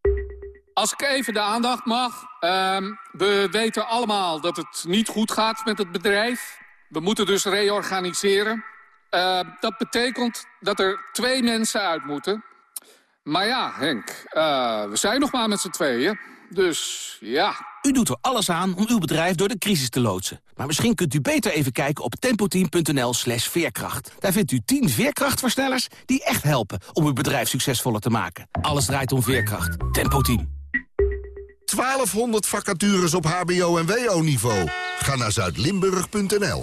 Als ik even de aandacht mag. Ehm, we weten allemaal dat het niet goed gaat met het bedrijf. We moeten dus reorganiseren. Uh, dat betekent dat er twee mensen uit moeten. Maar ja, Henk, uh, we zijn nog maar met z'n tweeën. Dus ja. U doet er alles aan om uw bedrijf door de crisis te loodsen. Maar misschien kunt u beter even kijken op tempoteam.nl slash veerkracht. Daar vindt u 10 veerkrachtversnellers die echt helpen om uw bedrijf succesvoller te maken. Alles draait om veerkracht. Tempo Team. 1200 vacatures op hbo- en wo-niveau. Ga naar zuidlimburg.nl.